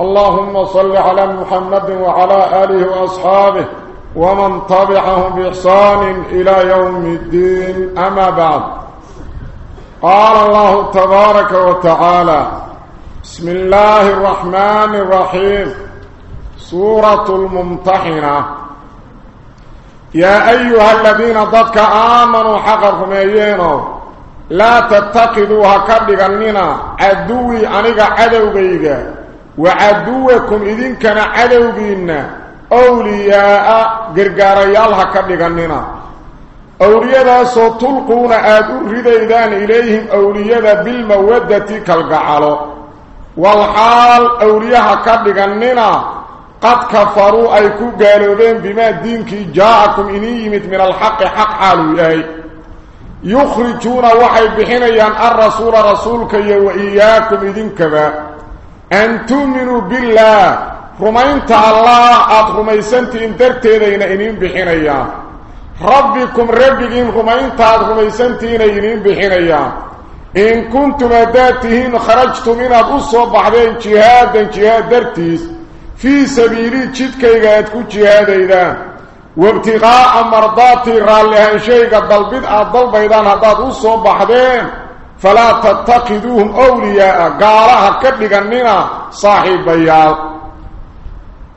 اللهم صل على محمد وعلى آله وأصحابه ومن طبعهم بإحسان إلى يوم الدين. أما بعد. قال الله تبارك وتعالى بسم الله الرحمن الرحيم. سورة الممتحنة. يا أيها الذين ضدك آمنوا حقركم أيينوا لا تتقذوها كردغننا عدوي أنيق عدوغيك وعدوكم إذن كان عدوغينا أولياء قرقاريالها كردغننا أولياء سو تلقون آدو رديدان إليهم أولياء بالمودة كالقعالو. والحال أولياء كردغننا قد كفروا أي كو قالوبين بما دينك جاءكم إني يمت من الحق حق حالو إيهي يخرجون وحي بحنيان الرسول رسولك وإياكم إذن كذا أن تؤمنوا بالله. رمينت الله أد رميسنت إن درتيدين إنين بحنيان ربكم ربكم رمينت أد رميسنت إنين بحنيان إن كنتم أداتهين خرجتم من أبصوا بعدين جهادا جهاد درتيس. في سبيل جدكيغا جهاد إذا وابتغاء مرضاتي راليهان شيء الضلبيد الضلبيدان هداد أصوا بحدين فلا تتقدوهم أولياء. قالها كبغننا صاحب بيال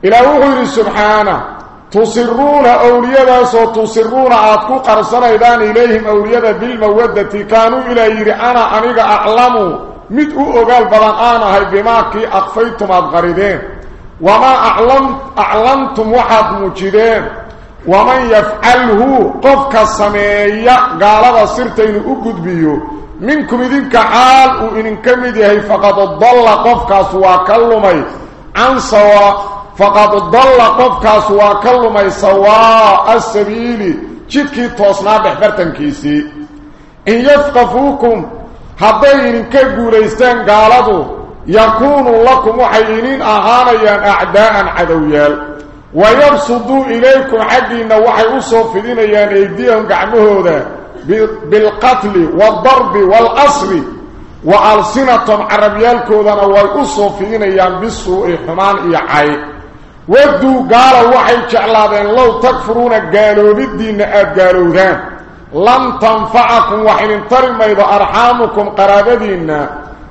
إلى وغير سبحانه. تصرون أولياء سو تصرون. عادكو قرصنا إذان إليهم أولياء بالمودة. كانوا إلى أنا أنيق أعلموا. مدعو أقال بلان هاي بماكي أخفيتم أبغردين. وما أعلمت أعلمتم واحد مجدين. ومن يفعله قفك السمية. قال سرتين أقود بيو. منكم إذنك حال وإن كمده فقد الضل قفك سوى كلمي عن سوى فقد الضل قفك سوى كلمي سواء السبيل جدك توصنا بحبرتن كيسي إن يثقفوكم هذين كقوليستان قالوا يكون لكم وحيينين أهانيا أعداء عدويال ويرصدوا إليكم حقنا وحي أصفدين يان أيديهم قعمه بالقتل والضرب والأسر وألسنة عربيالكم ذا ويأصفدين يان بالسوء حمان إيحاي ودوا قالوا وحي جعلادين لو تكفرون قالوا بالدين قالوا ذان لن تنفعكم وحين انترم إذا أرحامكم قرابدين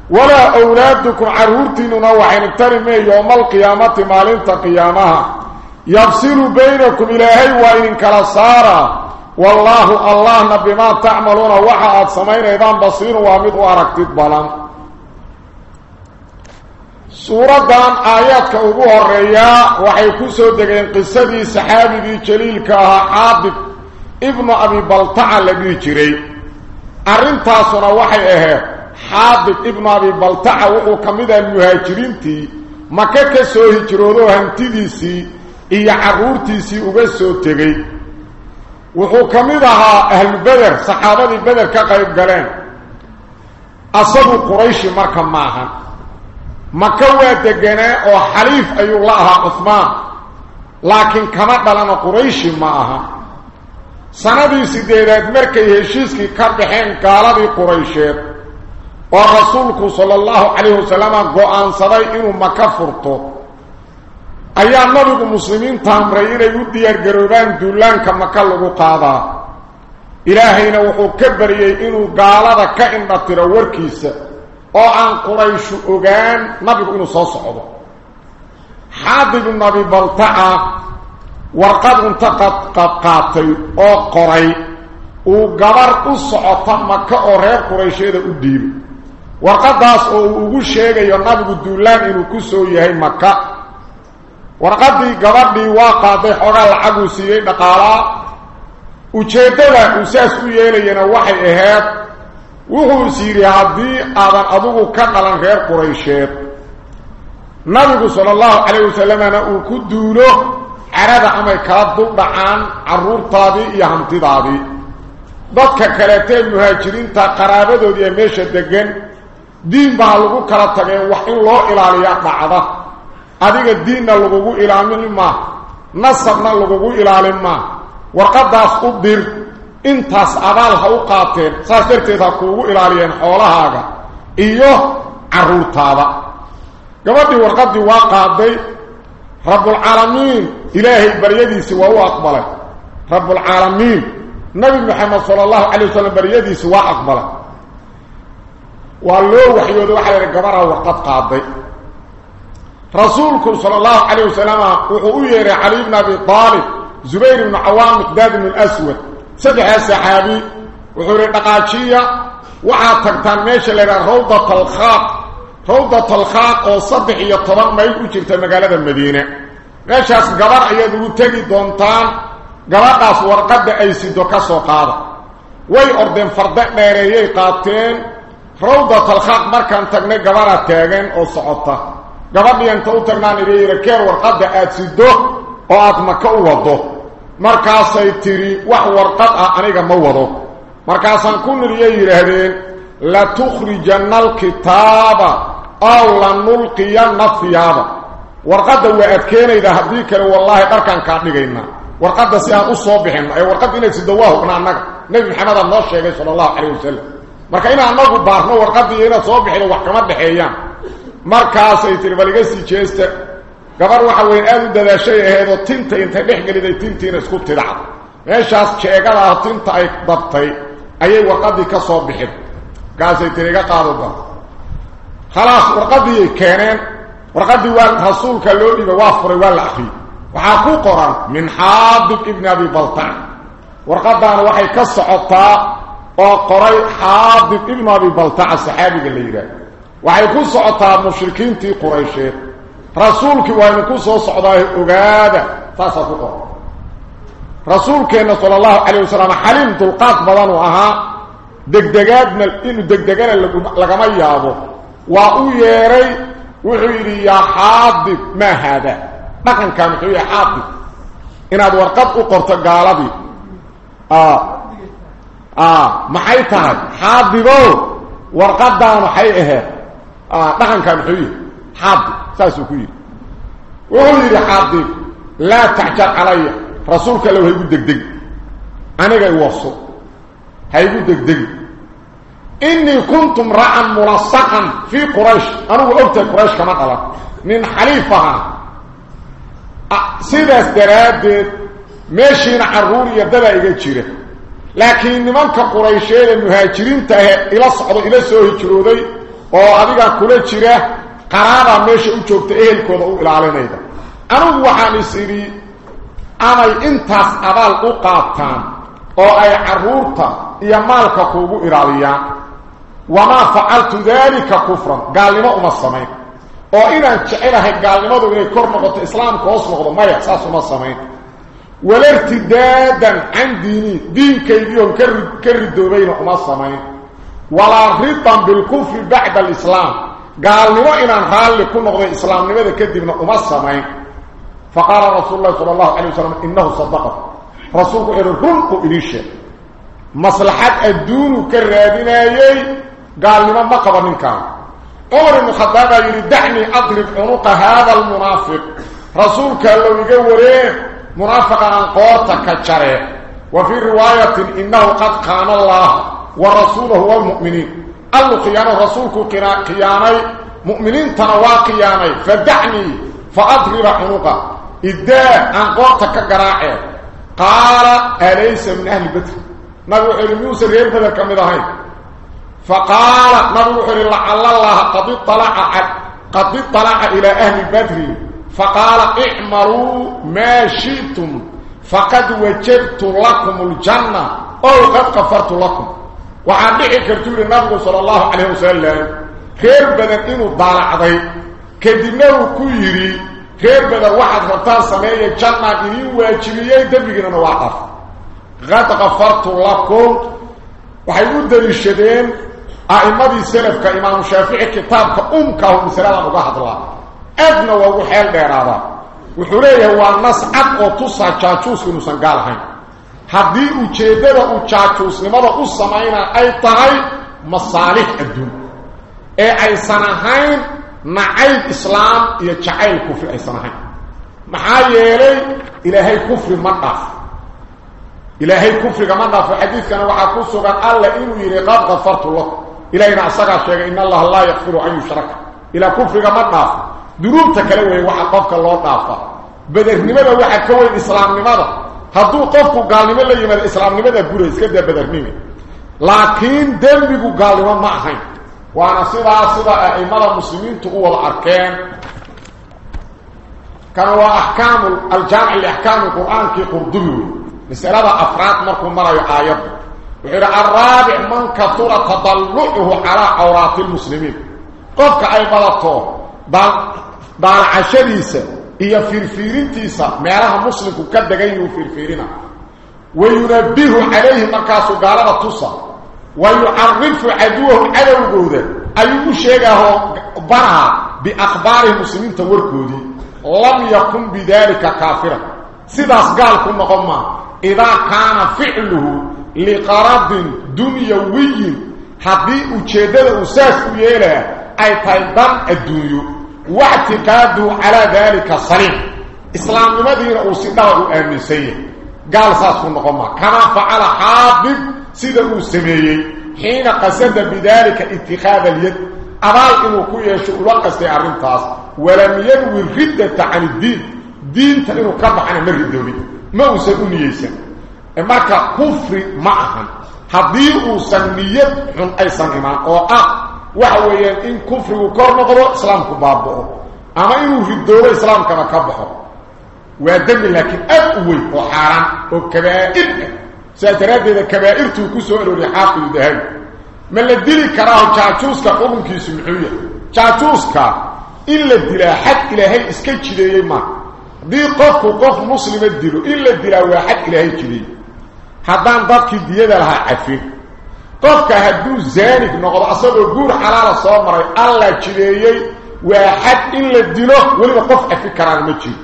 ولا أولادكم عرورتين وحين انترم يوم القيامة مالين قيامها يفصل بينكم إلهي وإن كلا wallaahu allahna bimaa tacmaluuna waxa aada samaynaydaan basiiru waa mid u aragtid balan. Suuraddan aayaadka ugu horeeyaa waxay ku soo degeen qisadii saxaabigii jaliilka ahaa caabid ibnu abibaltaca la dhihi jiray. Arrintaasuna waxay ahayd xaabid ibnu abibaltaca wuxuu ka mid ahaa muhaajiriintii maka ka soo hijroodoo hantidiisii iyo carruurtiisii uga soo tegey. Qayb galeen asagu qurayshi marka maaha maka waa deganaa oo xaliif ayuu la ahaa cuhmaan laakiin kama dhalana qurayshi ma aha sanadii sideedaad markay heshiiskii ka dhaxeen gaaladii quraysheed oo rasuulku sala allahu calayhi wasalama go-aansaday inuu maka furto ayaa nabigu muslimiinta amray inay u diyaargaroobaan duulaanka maka lagu qaadaa ilaahayna wuxuu ka baryey inuu gaalada ka indhatiro warkiisa oo aan qurayshu ogaan nabigu inuu soo socdo xaadib ibnu abi baltaca warqad unta qaatay oo qoray uu gabar u socota maka oo reer qurayshyada u dhiibay warqadaas oo uu ugu sheegayo nabigu duulaan inuu ku soo yahay maka qaaday xoogaa lacaguu siiyey dhaqaalaa ujeeddada uu saas u yeelayana waxay ahayd wuxuu is yidhi haddii aadan adigu ka dhalan reer quraysheed nabigu sala allahu calayh wasalamana uu ku duulo carada amay kala duldhacaan carruurtaadii iyo hantidaadii dadka kaleetee muhaajiriinta qaraabadoodii ee meesha degan diin baa lagu kala tageen wax in loo ilaaliyaa dhacda adiga diinna lagugu ilaalin maa nasabna lagugu ilaalin maa warqadaas u dir intaas abaal ha u qaateen saas darteed ha kuugu ilaaliyeen xoolahaaga iyo carruurtaada gabadhii warqadii waa qaaday rabbulcaalamiin ilaahay baryadiisi waa u aqbalay rabbulcaalamiin nabi maxamed sala allahu calay wasalam baryadiisi waa aqbalay waa loo waxyooday waxaa la yidhi gabaraa warqad qaaday رسولك صلى الله عليه وسلم وحوير علي بن أبي طالب زبير بن عوام مقداد من الأسود. سبع سحابي وحوير النقاشية وعاتقتان ميشة لنا روضة الخاق. روضة الخاق وصدح يطبق ما يجب تلمقالة المدينة. ميشة قبر يدو تلي دونتان. قبر قاس ورقد أي سيدو كسو قادة وي أردن فرداء ميريه قادتين روضة الخاق مركان تقني قبرة تاغين وصعطة gabadhii inta u tagnaan idhi keer warqadda aad sido oo aad maka u wado markaasay tidhi wax warqad ah aniga ma wado markaasaan ku nidhiyay yidhaahdeen latukhrijanna alkitaaba aw lanulqiyanna hiyaaba warqadda waa adkeenayda haddii kale wallaahi dharkaan kaa dhigaynaa warqadda si aan u soo bixinno ee warqadda inayd sido waa hubna annaga nebi maxamed aad sheegay sala allahu calayh marka inaan anagu baarno warqaddii inaad soo bixido wax kama dhexeeyaan markaasay tihi bal iga sii jeesta gabar waxa weyn aada u dadaashay aheedoo tinta intay dhex geliday tintiina isku tidacda meeshaas jeegada ah tinta ay dabtay ayay warqaddii ka soo bixin markaasay tihi iga qaado bar khalaas warqaddiiyay keeneen warqaddii waa rasuulka loo dhiibay waa furay waa la akriyey waxaa ku qoran min xaadib ibni abi baltac warqaddaana waxay ka socotaa oo qoray xaadib ibnu abi baltaca saxaabiga yidhaah وحيكون صعدتها مشركين تي قريشين رسولك وحيكون صعدتها أغادة فاسفقه رسولك صلى الله عليه وسلم حليم تلقات بضانوها دك دكات من دك دكات لكما يابو وأويري وحيري يا حادث ما هذا ما كان كان يا حادث إن هذا ورقب أقرت قالبي آه آه ما حيث هذا حادثه حيئه آه دخان كان خوي حاب. ساسو خوي وقول لي حاب لا تعجل عليا رسولك لو هي دغدغ أنا جاي وصل. هي دغدغ إني كنت مرعا ملصقا في قريش. أنا قلت قريش كما قال من حليفها سيد استراد. ماشي نعرور يدبا يجيره لكن من كقريشين المهاجرين تهي إلى الصعود إلى سوه الجرودي oo adiga kula jira qaraabaa meesha u joogta ehelkooda u ilaalinayda anugu waxaan is idhi amay intaas abaal u qaataan oo ay carruurta iyo maalka kuugu ilaaliyaan wamaa facaltu daalika kufran gaalnimo uma samayn oo inaan jecelahay gaalnimadu inay kor noqoto islaamka hoos noqdo maya saas uma samayn wala irtidaadan can diini diinkaygiion ka ridoobayna uma samayn ولا رضا بالكفر بعد الإسلام. قال نبا إن أنهال لكل نقضي الإسلام نبا كدب نقوم السمعين فقال رسول الله صلى الله عليه وسلم إنه صدق رسوله إرهنق إليش. مصلحة الدون كرادنا يي. قال نبا مقبا منك. قمر المخطابة يردعني أضرب عنق هذا المنافق. رسولك اللو يقوله منافقا عن قوتك الشريح وفي رواية إنه قد قام الله. ورسوله والمؤمنين. قال قيام رسولك قيامي مؤمنين تنوى قيامي. فدعني فأضرب عنقا إداء عن قوتك قراعي. قال أليس من أهل بدر نبو حلم يوسف يرفض كمدهين فقال نبو حلم لعل الله قد اطلع قد اطلع إلى أهل بدر. فقال اعملوا ما شئتم. فقد وجدت لكم الجنة. أو قد غفرت لكم. وعن دحي كرتور النبي صلى الله عليه وسلم خير بدن إنه ضالع ذي كدنه كيري خير بدن واحد ربطان سمية جنة إنه واجبية دبقنا نواقف. قد غفرت لكم وحيقول دليشدين أئمة السلف كإمام الشافعي كتاب كأمك ومسلام أبو الله. أدنى وحيل بيرادا وحوليه هو الناس عد وطصى جاجوس في نسان قال هين. حدي أو جيدبه أو جاچوس نما أو سماينا اي طاي مصالح الدنيا اي اي سنهين مع اي اسلام يا جعل كفر اي سنهين ما هيلي إلى هي كفر مقف إلى هي كفر مطاف ذا في حديث كان وحا كسو قال الله انه يرقب غفرت الله إلى ان اسغى شيء ان الله لا يغفر اي شرك إلى كفر كما ذا دروب تكلوي وحا قفك لو ضافه بدل نيمه وحا كوي اسلام نيمه hadduu qofku gaalnimo la yimaado islaamnimada gura iska daa badarnimi laakiin dembigu gaalnimo ma ahayn. وأنا سيدا سيدا ائمه المسلمين تقول اركان كانوا احكام الجامع لاحكام القران في قردوي مساله افراد مركم مره ايات وغير الرابع من كثر تضلعه على عورات المسلمين قفك اي بلطو بل بل عشريسه هي فرفيرنتيسا ميرها مسلم كدغايو فرفيرنا وينبه عليه مركاسو قالوا تصا ويعرف عدوه عدو جوده أيو شيغاه برا بأخبار المسلمين توركودي لم يكن بذلك كافرا سيداس قال كنا قمنا إذا كان فعله لقرض دنيوي حدي أجدد أساس ويلا أي تايدان الدنيا واعتقاده على ذلك صليم إسلام المدينة وصداه أمن سيئ قال ساسكن نقوم. كما فعل حابب سيده السميئي حين قصد بذلك اتخاذ اليد. أبائن وكوية شؤل وقصد عرمتاس ولم ينوي الردة عن الدين. دين تنينه قبع عن مره الدولي. ما هو سيكون نيسا أمرك كفر معهم. حضيره أي أيسا إمان وآه. Noqdo islaamku baabao ama inuu ridoobo islaamkana ka baxo. Waa dambi laakiin aad u weyn oo xaaraan oo kabaa'ir ساتراديده كبائرته كسو اروري حافظ الذهبي ما لدلي كراه جاجوسكا قبنكيسو محويه جاجوسكا الا دلا حد الهي اسكا جيديه ما دي قف قف مسلم الدلو الا دلا واحد الهي جيديه حدان ضدك ديده لها عفين قفك هدو زانك نقض اصابه غور حلال مري الله جيديه واحد الا دلو ولي قف كران ما جيد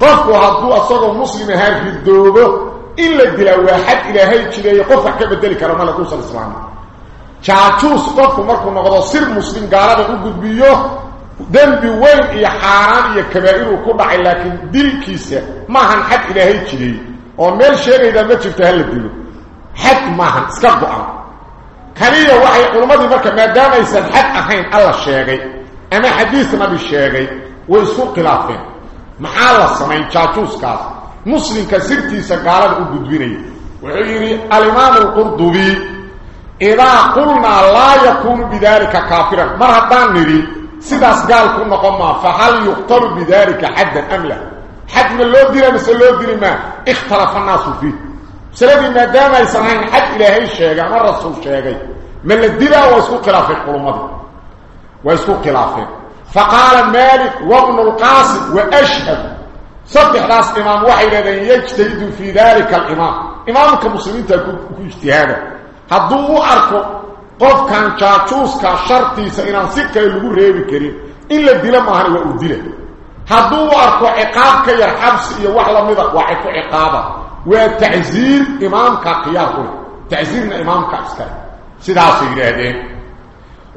قفك هدو اصابه مسلم هاي في الدوبه إلا الدلا واحد إلهي جلي قفك كبدلي كرما لكوص الإسلام جاجوس قفك مركو نغضو سر مسلم u gudbiyo dambi weyn iyo xaaraan iyo kabaa'ir uu ku dhacay laakiin dilkiisa maahan xad ilaahay jiray oo meel sheegayda ma jirto hal dilo. Maahan iska go'an kaliya waxay culimadii marka maadaama aysan xad ahayn alla sheegay ama xadiis nabi sheegay way isku khilaafeen maxaa la samayn jaajuuskaas مسلم كسرتيسا قالت أقدبيني وعيري الإمام القرطبي. إذا قلنا لا يكون بذلك كافرا. مرهدان نري. سيداس قال كنا قمنا فهل يقتل بذلك حدا أم لا؟ حد من اللو ديرا مثل اللو ديرا ما. اختلف الناس فيه. سلبي ما دام يسمعين حد إلهي الشيء ما الرسول الشيء من الديرا ويسكو خلافه قلومات ويسكو خلافه. فقال مالك وابن القاسم وأشهد. صدح ناس إمام وحي لدن يجتهد في ذلك الإمام. إمامك مسلمين تكون اجتهادا هدو أركو. قف كان جاجوس كشرطي سإنان سكة يلغو ريبي كريم. إلا الدلة مهاني وأدلة هدو أركو. عقاب كير حبس إيا وحلا مضق وعكو عقابا وتعزير إمامك قياكو تعزيرنا إمامك أسكر سيدا سيدي هدين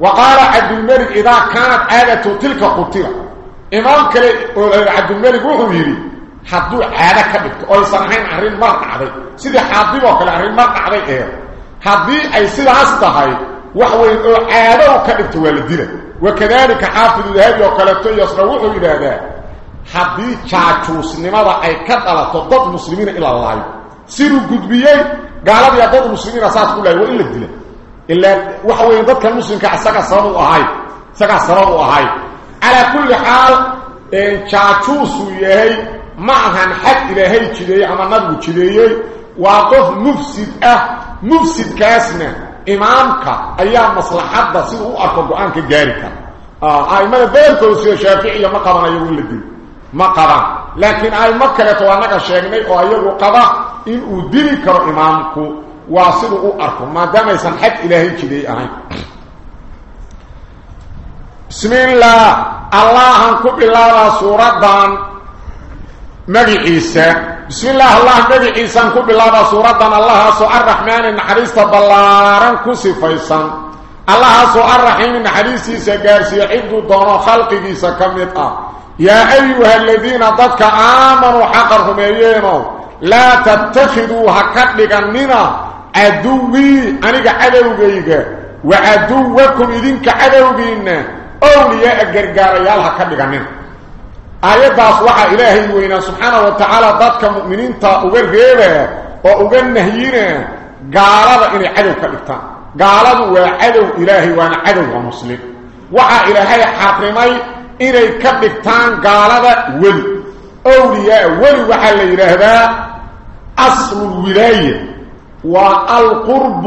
وقال عبد الملك إذا كانت عادة تلك قتلة إمام كلي عبد الملك وحو يري. حدو عادة كبت. أو يصنحين عرين مرق عدي سيدي حاضي وكلا عرين مرق عدي إيه. حدي أي سيدي أستهي وحو عادة كبت والدين وكذلك حافظ الهابي وكالتو يصنوحه إلى حدي تشاكوس لماذا أي كتلة ضد المسلمين إلى الله سيروا قدبيين قالوا يا ضد المسلمين أساس كلها وإلا الدين إلا وحو يضدك المسلم كأساك الصرابو أهاي ساك الصرابو أهاي على كل حال ان جاجوس يهي معها حد الهي جدي اما نبو جدي واقف مفسد آه مفسد كاسنا امامك أيام مصلحه سي أو اركو قانك جاريك آه اي ما بيركو سي شافعيه ما قبنا يقول اي مكره وأنا شيغني أو ايغو قبا إن أو ديري كرو امامك واصل أو أركو. ما دام يسن حد إلهي جدي اهي بسم الله. الله انكم بالله سورة مجي عيسى. بسم الله. الله مجي عيسى انكم بالله سورة الله سوء الرحمن النحريس بلارا كسفيسا الله سوء الرحيم النحريس سيقارسي عدو دون خلقه سكمتا يا أيها الذين ضدك آمنوا حقرهم يينوا لا تتخذوا هكذلك مننا عدوي أنك عدوغيك وعدوكم إذنك عدوغين أولياء القرقاريال هكذلك مننا آياتاس وحا إلهي وإنا سبحانه وتعالى ضدك مؤمنين تا أغر غيبة وأغر نهيين قالوا إني عدو كالكتان قالوا وعدو إلهي وأنا عدو ومسلم. وحا إلهي حاقرمي إني كالكتان قالوا ولي أولياء ولي وحا ليرهدا أصل الولاية والقرب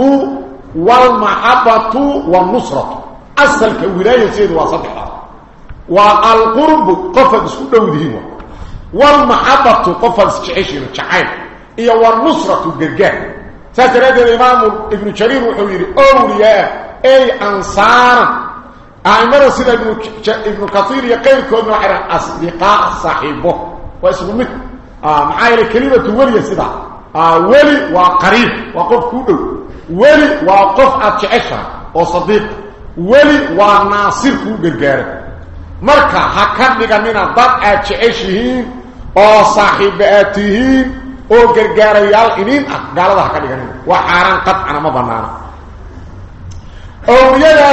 والمحبة والنصرة أصل كولاية سيد وصدحة والقرب قفد سودودين والمحبة قفد سجعشين جعين إيا والنصرة قرقان ساتراد الإمام ابن شرير وحويري أولياء أي أنصار عمر سيد ابن ابن كثير يقيل كون عرا أصدقاء صاحبه. واسمه مت آه، معايره كلمة ولي سدا آه، ولي وقريب. وقف كودو ولي وقف اتشعش أو صديق ولي وناصر كو بالغير مركا حكد من الضاد اتشعش هي أو صاحباته أو غرغار يال انين قالوا حكد وحاران قد أنا ما بنانا.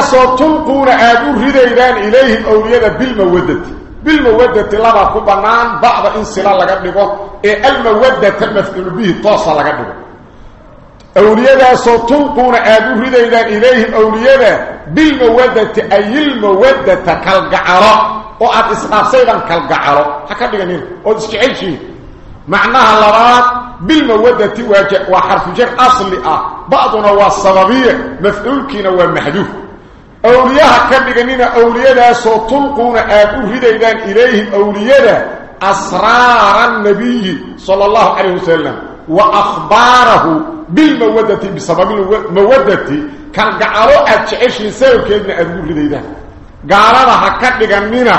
كاسو تلقون عادو الهدايدان إليهم أولياء بالمودة بالمودة لما كبنان بعض إنسلا لقدنبو إيه المودة تم فكر به طاسة لقدنبو أولياء كاسو تلقون عادو الهدايدان إليهم أولياء بالمودة أي المودة كالقعراء وقد إسقاصيدا كالقعراء حكاً بغنين ودسك عيشي معناها اللغات بالمودة وحرف جر أصلي بعضنا هو السببية مفعول كينا هو المحدوث مفعول كينا ومحدوف أولياء هكذا بيقنين أولياء تلقون آدو رديدان إليهم أولياء أسرار النبي صلى الله عليه وسلم وأخباره بالمودة بسبب المودة كان قعروا أتشعشين سيو كيدنا أدور لديدا قالوا هكذا لغنينا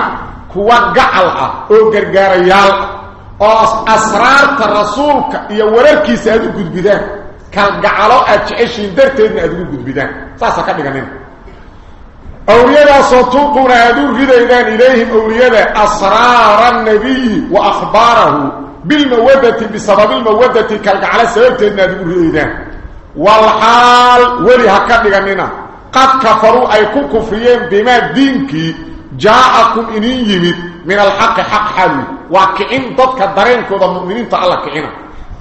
كوا قعلها أو قرقاريال أو أسرار الرسول يورركي سيدو قد بدان كان قعروا أتشعشين درتيدنا أدور قد بدان ساسا كده لغنينا أولياء صوتوقون أدور لديدان إليهم أولياء أسرار النبي وأخباره بالمودة بسبب المودة كالقعلة سببتين نادبه إيدان والحال ولي هكذا لغننا قد كفروا أي كفريين بما دينك جاءكم إنين يمد من الحق حق حالي. وكعين ضدك الدارين كودا مؤمنين تعالى كعينا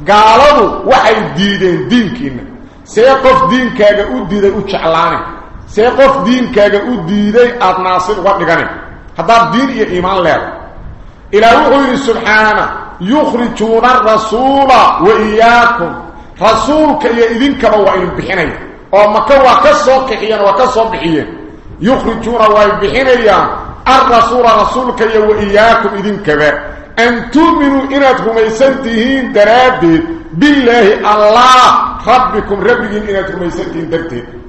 قالوا وحي ديدين دينك سيقف دينك أديدي أتشعلاني سيقف دينك أديدي أدناصر ودغاني هذا دين إيه إيمان لها إلى وحي سبحانه يخرجون الرسول وإياكم رسولك يا إذنك وإن بحنين أو مكوا كسو كحيان وكسو بحيان يخرجون وإن بحنين الرسول رسولك يا وإياكم إذنك أن تؤمنوا إنتهم يسنتهين درادي بالله الله ربكم ربكم آذين الله inaad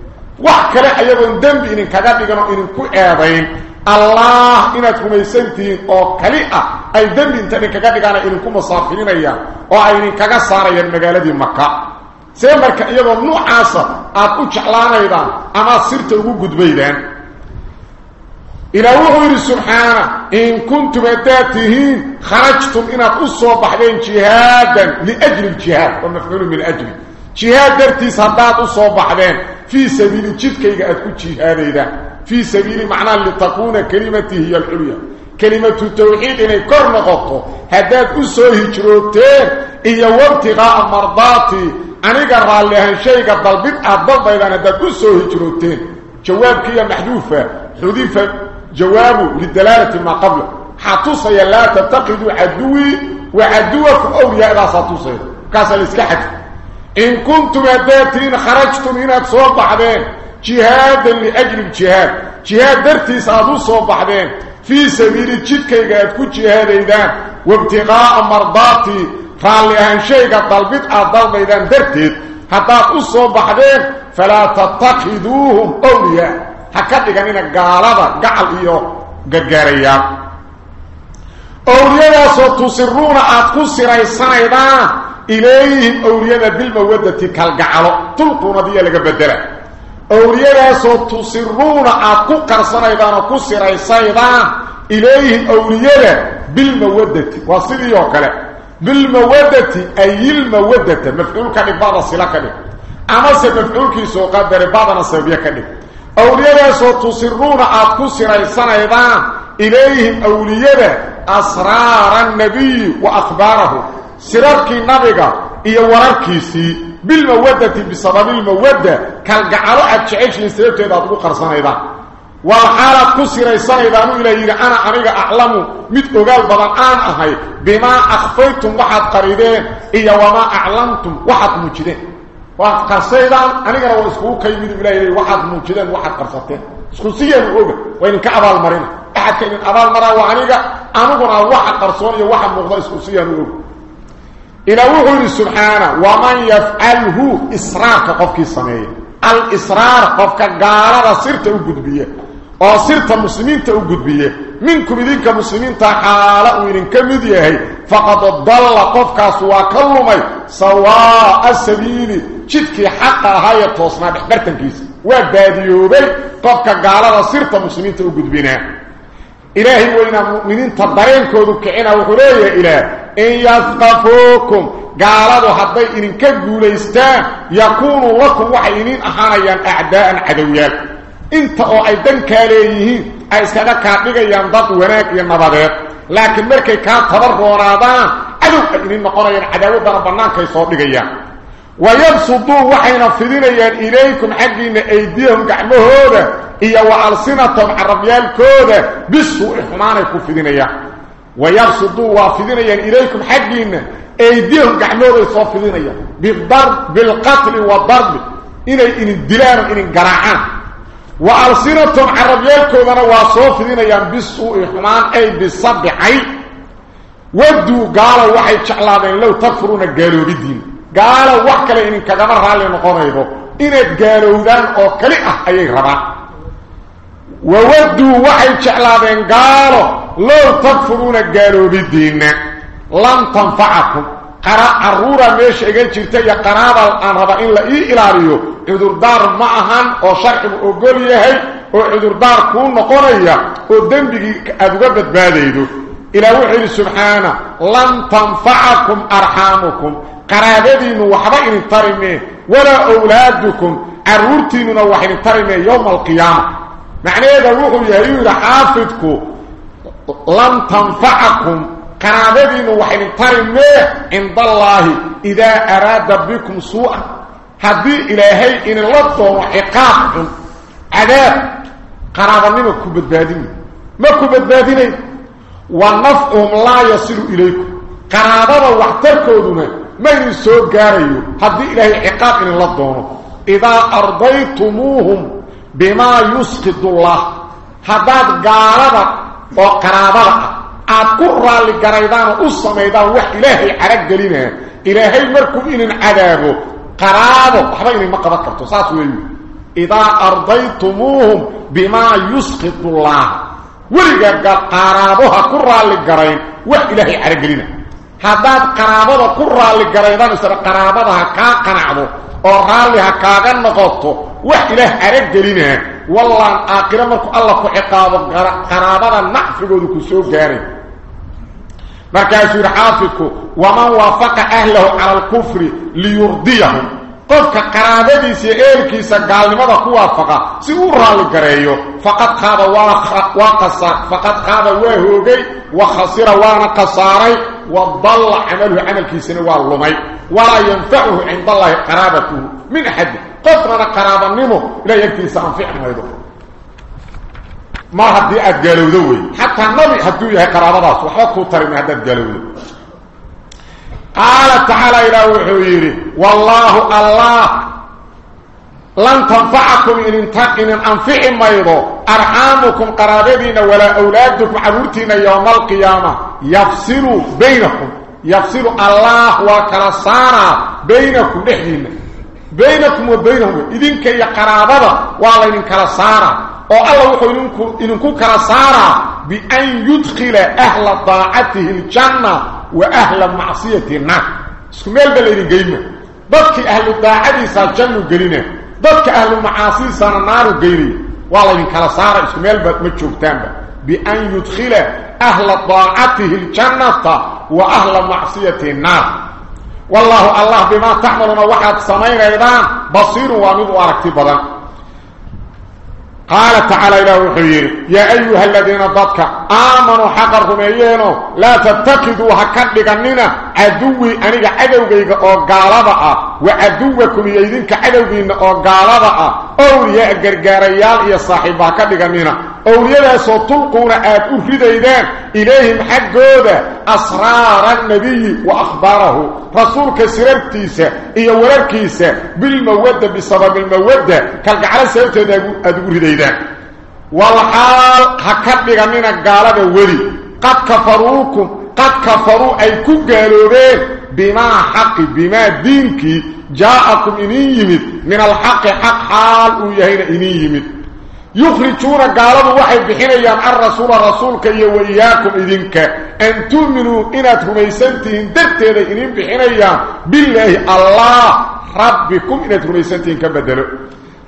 rumaysantihiin oo kali ah ay dambi inta idinkaga dhigaana idinku masaafirinayaan oo ay idinkaga saarayaan magaaladii maka see marka iyadoo nuucaasa aad u jeclaanaydaan amaad sirta ugu gudbaydaan ilaa wuxuu yidhi subxaana in kuntum haddaad tihiin kharajtum inaad u soo baxdeen jihaadan liajli ljihaad wa mafcuulu min ajli jihaad dartiis haddaad u soo baxdeen sabiili jidkayga aad ku jihaadaydaan في سبيل معنى لتكون كلمته هي العليا كلمة التوحيد إنه كرنقطه هداد أسوه هجروتين إيا وابتغاء مرضاتي. أنيقا راليها شيء قد ضلبت أضل إذا هداد أسوه هجروتين جواب كيا محذوفة. حذيفة جوابه للدلالة ما قبله حتصي لا تتقدوا عدوي وعدوكم أولياء إذا ستصي كاسا الإسكاحة إن كنتم هداتين خرجتم هنا تصوب بعدين. جهادا لأجل الجهاد جهاد درتي صادو صوبحدين في سبيل جدكيغا ادكو جهاد إيدان. وابتغاء مرضاتي. فالي شيء طلبت ادل إيدان درتي. حتى اصوبحدين فلا تتخذوهم أولياء. هكذا إننا قالوا قعل إيو قرقاريا أولياء ستصرون أتكو سريسان إذا إليهم أولياء بالمودة كالقعلو تلقون دي لك بدلا. أولياء ستصرون أتكو قرسان إذا سريسان إذا إليهم أولياء بالمودة. وصيدي يوكلا بالمودة أي المودة. مفعول كان بعض الصلاة أما سمفعول كي سوقدر بعض نصبية كان. أولياء ستصرون أتكو سريسان إذا إليهم أولياء أسرار النبي وأخباره. سرارك النبي إيا وراركيسي بالمودة بسبب المودة كالقعلو أتشعيش لسرابته إذا تقول قرصان إذا والحالة إيسان إذا إليه أنا أنيق أعلم مثل قال بدن آن أهي بما أخفيتم واحد قريدين إيا وما أعلمتم واحد موجدين واحد قرصيدان أنيق لو اسكوه كيميد إليه واحد موجدين واحد قرصتين اسكو سيئا نقوله وإن كعبال المرينة أحد كان أبال مرا وعنيقا أنقنا واحد قرصوني واحد مغضى اسكسيا نقول إلى وحول سبحانه ومن يفعله إسرار قفك السمية الإسرار قفك قال سرت أقود بيه أو سرت مسلمين تأقود بيه. منكم إذنك مسلمين تحالة وإنك مديه فقد ضل قفك سوا كلمي سواء السبيل. جدك حقا هاي توصنا بحبرتن كيس وباديوبي قفك قال سرت مسلمين تأقود بيه إلهي وإن المؤمنين تضرين كودو كعنا وحلية إله. إن يثقفوكم. قالوا حتى إن كقوليستان يكونوا لكم وحينين أحانيا أعداء عدويات. إنت أو أيضا كاليهين اي اسكادا كابيغيان ضد وناك يا لكن markay ka tabarrooraadan adu in noqonayaan cadaawada banaanka ay soo dhigayaan ويبسطوا وحين فدينيان إليكم حقين أيديهم قعمهودا إيا وألسنتهم عربيال كودا بالسوء حمانا يكون فدينيان. ويبسطوا وفدينيان إليكم حقين أيديهم قعمهودا يصور فدينيان. بالضرب بالقتل والضرب إن الدلان إن القراعان. وألسنتهم عربيال كودا وصور فدينيان بالسوء حمان أي بالصبحي ودوا قالوا وحي شعلابين لو تكفرون قالوا قال وحكله إن كغما رالي نقونيدو إناد قالودان أو كلي أه أيي ربان وودوا وحي جعلادين قالوا لو تكفرون قالوا بالدين لن تنفعكم قراء عرورة ميش إيجان جرتا يا قرابة الآن ربا إن لإي إلاريو عذر دار معهن أو شرح أقول يهي أو عذر دار كون نقونيا أو دنبي أدوبت باديدو إلى وحبا إن ترمي ولا أولادكم عرورتين وحين ترمي يوم القيامة معنى هذا روح يهيو حافظكم لن تنفعكم قرابدين وحين ترمي عند الله إذا أراد بكم سوءا هذه إلهي إن الله وحقاق عذاب قرابدين كبت بادين ما كبت بادين ونفعهم لا يصل إليكم قرابة واحتركودنا ما يسو غاريو هدي إلهي عقاب إن الله دونه. إذا أرضيتموهم بما يسقط الله. حداد غاربا أو قرابا اقرا لغريدان اسميدان وح إلهي عرق غلينا إلهي مركو إن عذابه. قرابه. وحبين ما ساس ويو إذا أرضيتموهم بما يسقط الله. ولغا قرابها قرا لغرين وح إلهي عرق غلينا haddaad qaraabada ku raalli garaydanaysa qaraabada ha kaa qanacdo oo raalli ha kaaga noqoto wax ilaah aragelinaa wallaan aakhiro markuu alla ku ciqaabo qaraabada nacfigoodu ku soo gaaray markaasuu yidhi xaafidku waman waafaqa ahlahu cala alkufri liyurdiyahum qofka qaraabadiisa iyo eelkiisa gaalnimada ku waafaqa si uu raalli gareeyo faqad qaada waa qasa faqad qaada waa hoogay wa khasira waana qasaaray وضل عمله عمل كيسن واللمي ولا ينفعه عند الله قرابته. من أحد؟ قطرنا قرابة منه لا يكفي سأنفع ميضو ما هدي أدقالوا ذوي. حتى النبي هدو يهي قرابة راس وحكو ترمي هدى أدقالوا ذوي. قال تعالى إلى وحويري والله الله لن تنفعكم إن انتقن أنفع ميضو. أرحامكم قرابين ولا أولادكم عبورتين يوم القيامة. يفصل بينكم. يفصل الله وكرسانا بينكم. نحن. بينكم وبينهم. إذن كي قرابة وعلى إن كرسانا alla wuxuu idinku idinku kala saaraa bian yudkhila ahla daacatihi aljanna wa ahla macsiyati naar isku meel ba laydin geyma دك أهل المعاصي صار نار غيري والله ان كلا صار اسمل بك متجوبتان بان يدخل أهل طاعته الجنه واهل معصيته النار والله الله بما تعملون وحد سمير أيضا بصير ومد واكتب قال تعالى إلى الخير يا ايها الذين ضدك امنوا حقركم أيين لا تتكدوا حقا لغنين عدوي انيك اقرقائك أو قالبها وعدوكم يدينك عدوغين أو قالبا أولياء قرقاريال يا صاحب هكذا أولياء ستلقون آد أفرديدان إليهم حقودا أسرار النبي وأخباره. رسولك سررتيسة إيا ورركيسة بالمودة بسبب المودة. كالقعال سيبتد أدورديدان والحال هكذا من القالة ولي. قد كفروكم. قد كفروا أي كقالوبين بما حق بما دينك. جاءكم إنين يمد من الحق حق حال ويهين إنين يمد يخرجون قالوا وحي بحنيان الرسول رسولك وإياكم إذنك. أن تؤمنوا إنات هميسنتين درتين إنين بحنيان بالله الله ربكم إنات هميسنتين كبدلوا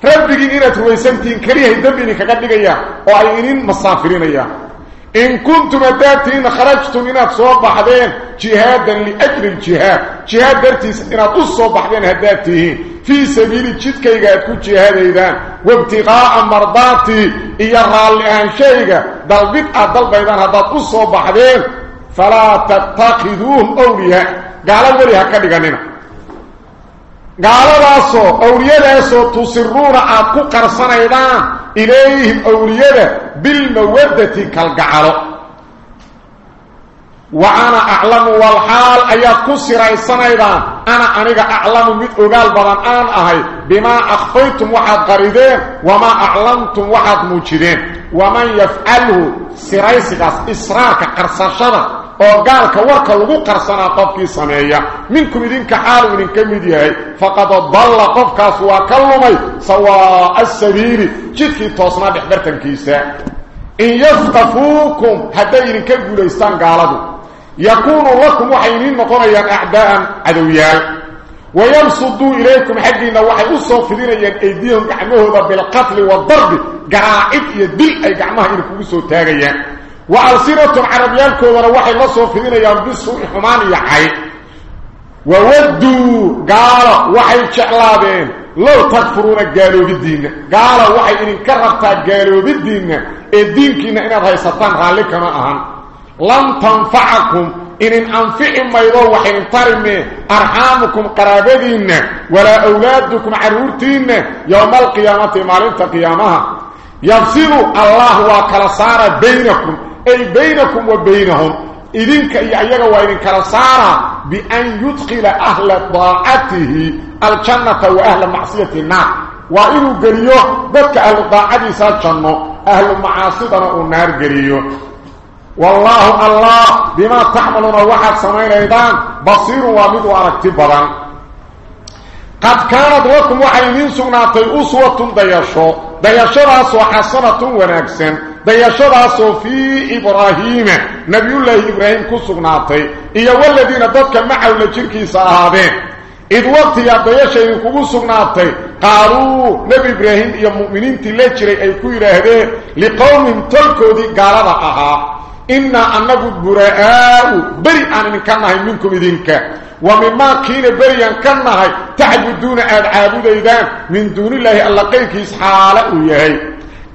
ربك إنات هميسنتين كريه دبيني كقدقيا وأي إنين مصافرين إياه إن كنتم داتين خرجتم إنات صوب بحدين جهادا لأجل الجهاد. جهاد درتيس إنات أصوب بحدين هداتين في سبيل جدكيغا ادكو جهاديدان وابتغاء مرضاتي. إيا راليان شيغا دلبت أدلبيدان هدات أصو بحدين فلا تتخذوهم أولياء. قال ولي هكذا قالنا. قال راسو أولياء راسو تصرون عادكو قرصانيدان إليهم أولياء بالمودة كالقعالو وأنا أعلم والحال أيات كسر السنيدان أنا أنيق أعلم مد أقال بدن آن أهي. بما أخفيتم واحد غريدين وما أعلمتم واحد موجدين. ومن يفعله سريسكاس إسرارك قرصاشنا وقالك ورك لغو قرصنا قفكي سمية منكم إذنك حال من كمديه فقد ضل قفكاس وكلمي سواء السبيل جدكي توصنا بحبرتن كيسا إن يثقفوكم هدين كبوليستان قالوا يكون لكم وحينين مقريا أعداء عدويا ويمصدوا إليكم حقنا وحي أصوفدين أيديهم قعمه بالقتل والضرب قراعد يدل أي قعمها إنكم سو تاغيا وألسنة عربيان كودنا وحي لصوفدين ينبسوا إحمان يحي وودوا قال وحي شعلابين لو تكفرون قالوا بالدين. قال وحي إن كررتا قالوا بالدين. الدين كنا إنا رئيستان غالك ما أهان. لم تنفعكم إن أنفع ميضو وحين ترمي أرحامكم قرابدين. ولا أولادكم عرورتين. يوم القيامة مالنت قيامها يفصل الله وكالصار بينكم. أي بينكم وبينهم. إذنك إياك وإن كالصار بأن يدخل أهل ضاعته الجنة وأهل معصية النار. وإنه قريوه ذلك أهل ضاعته سالجنة أهل معاصدنا النار قريوه والله الله بما تعملون واحد سمين أيضان بصير ومد واركتبرا قد كانت لكم وحيدين سغناتي أسوة ديشو ديشو راسو حسنة ونكسن راسو في إبراهيم. نبي الله إبراهيم كسغناتي إيا والذين ضدك معه لجركي ساهابين إذ وقت يا ديشو ينكو سغناتي قالوا نبي إبراهيم إيا مؤمنين تلجري أي كوي رهدين لقوم تلكو دي قالوا أها. إنا أنه براء بريئا من كنهي منكم إذنك. ومما كين بريئا كنهي تعبدون آد عابد إذان من دون الله ألا قيك إسحالة إيهي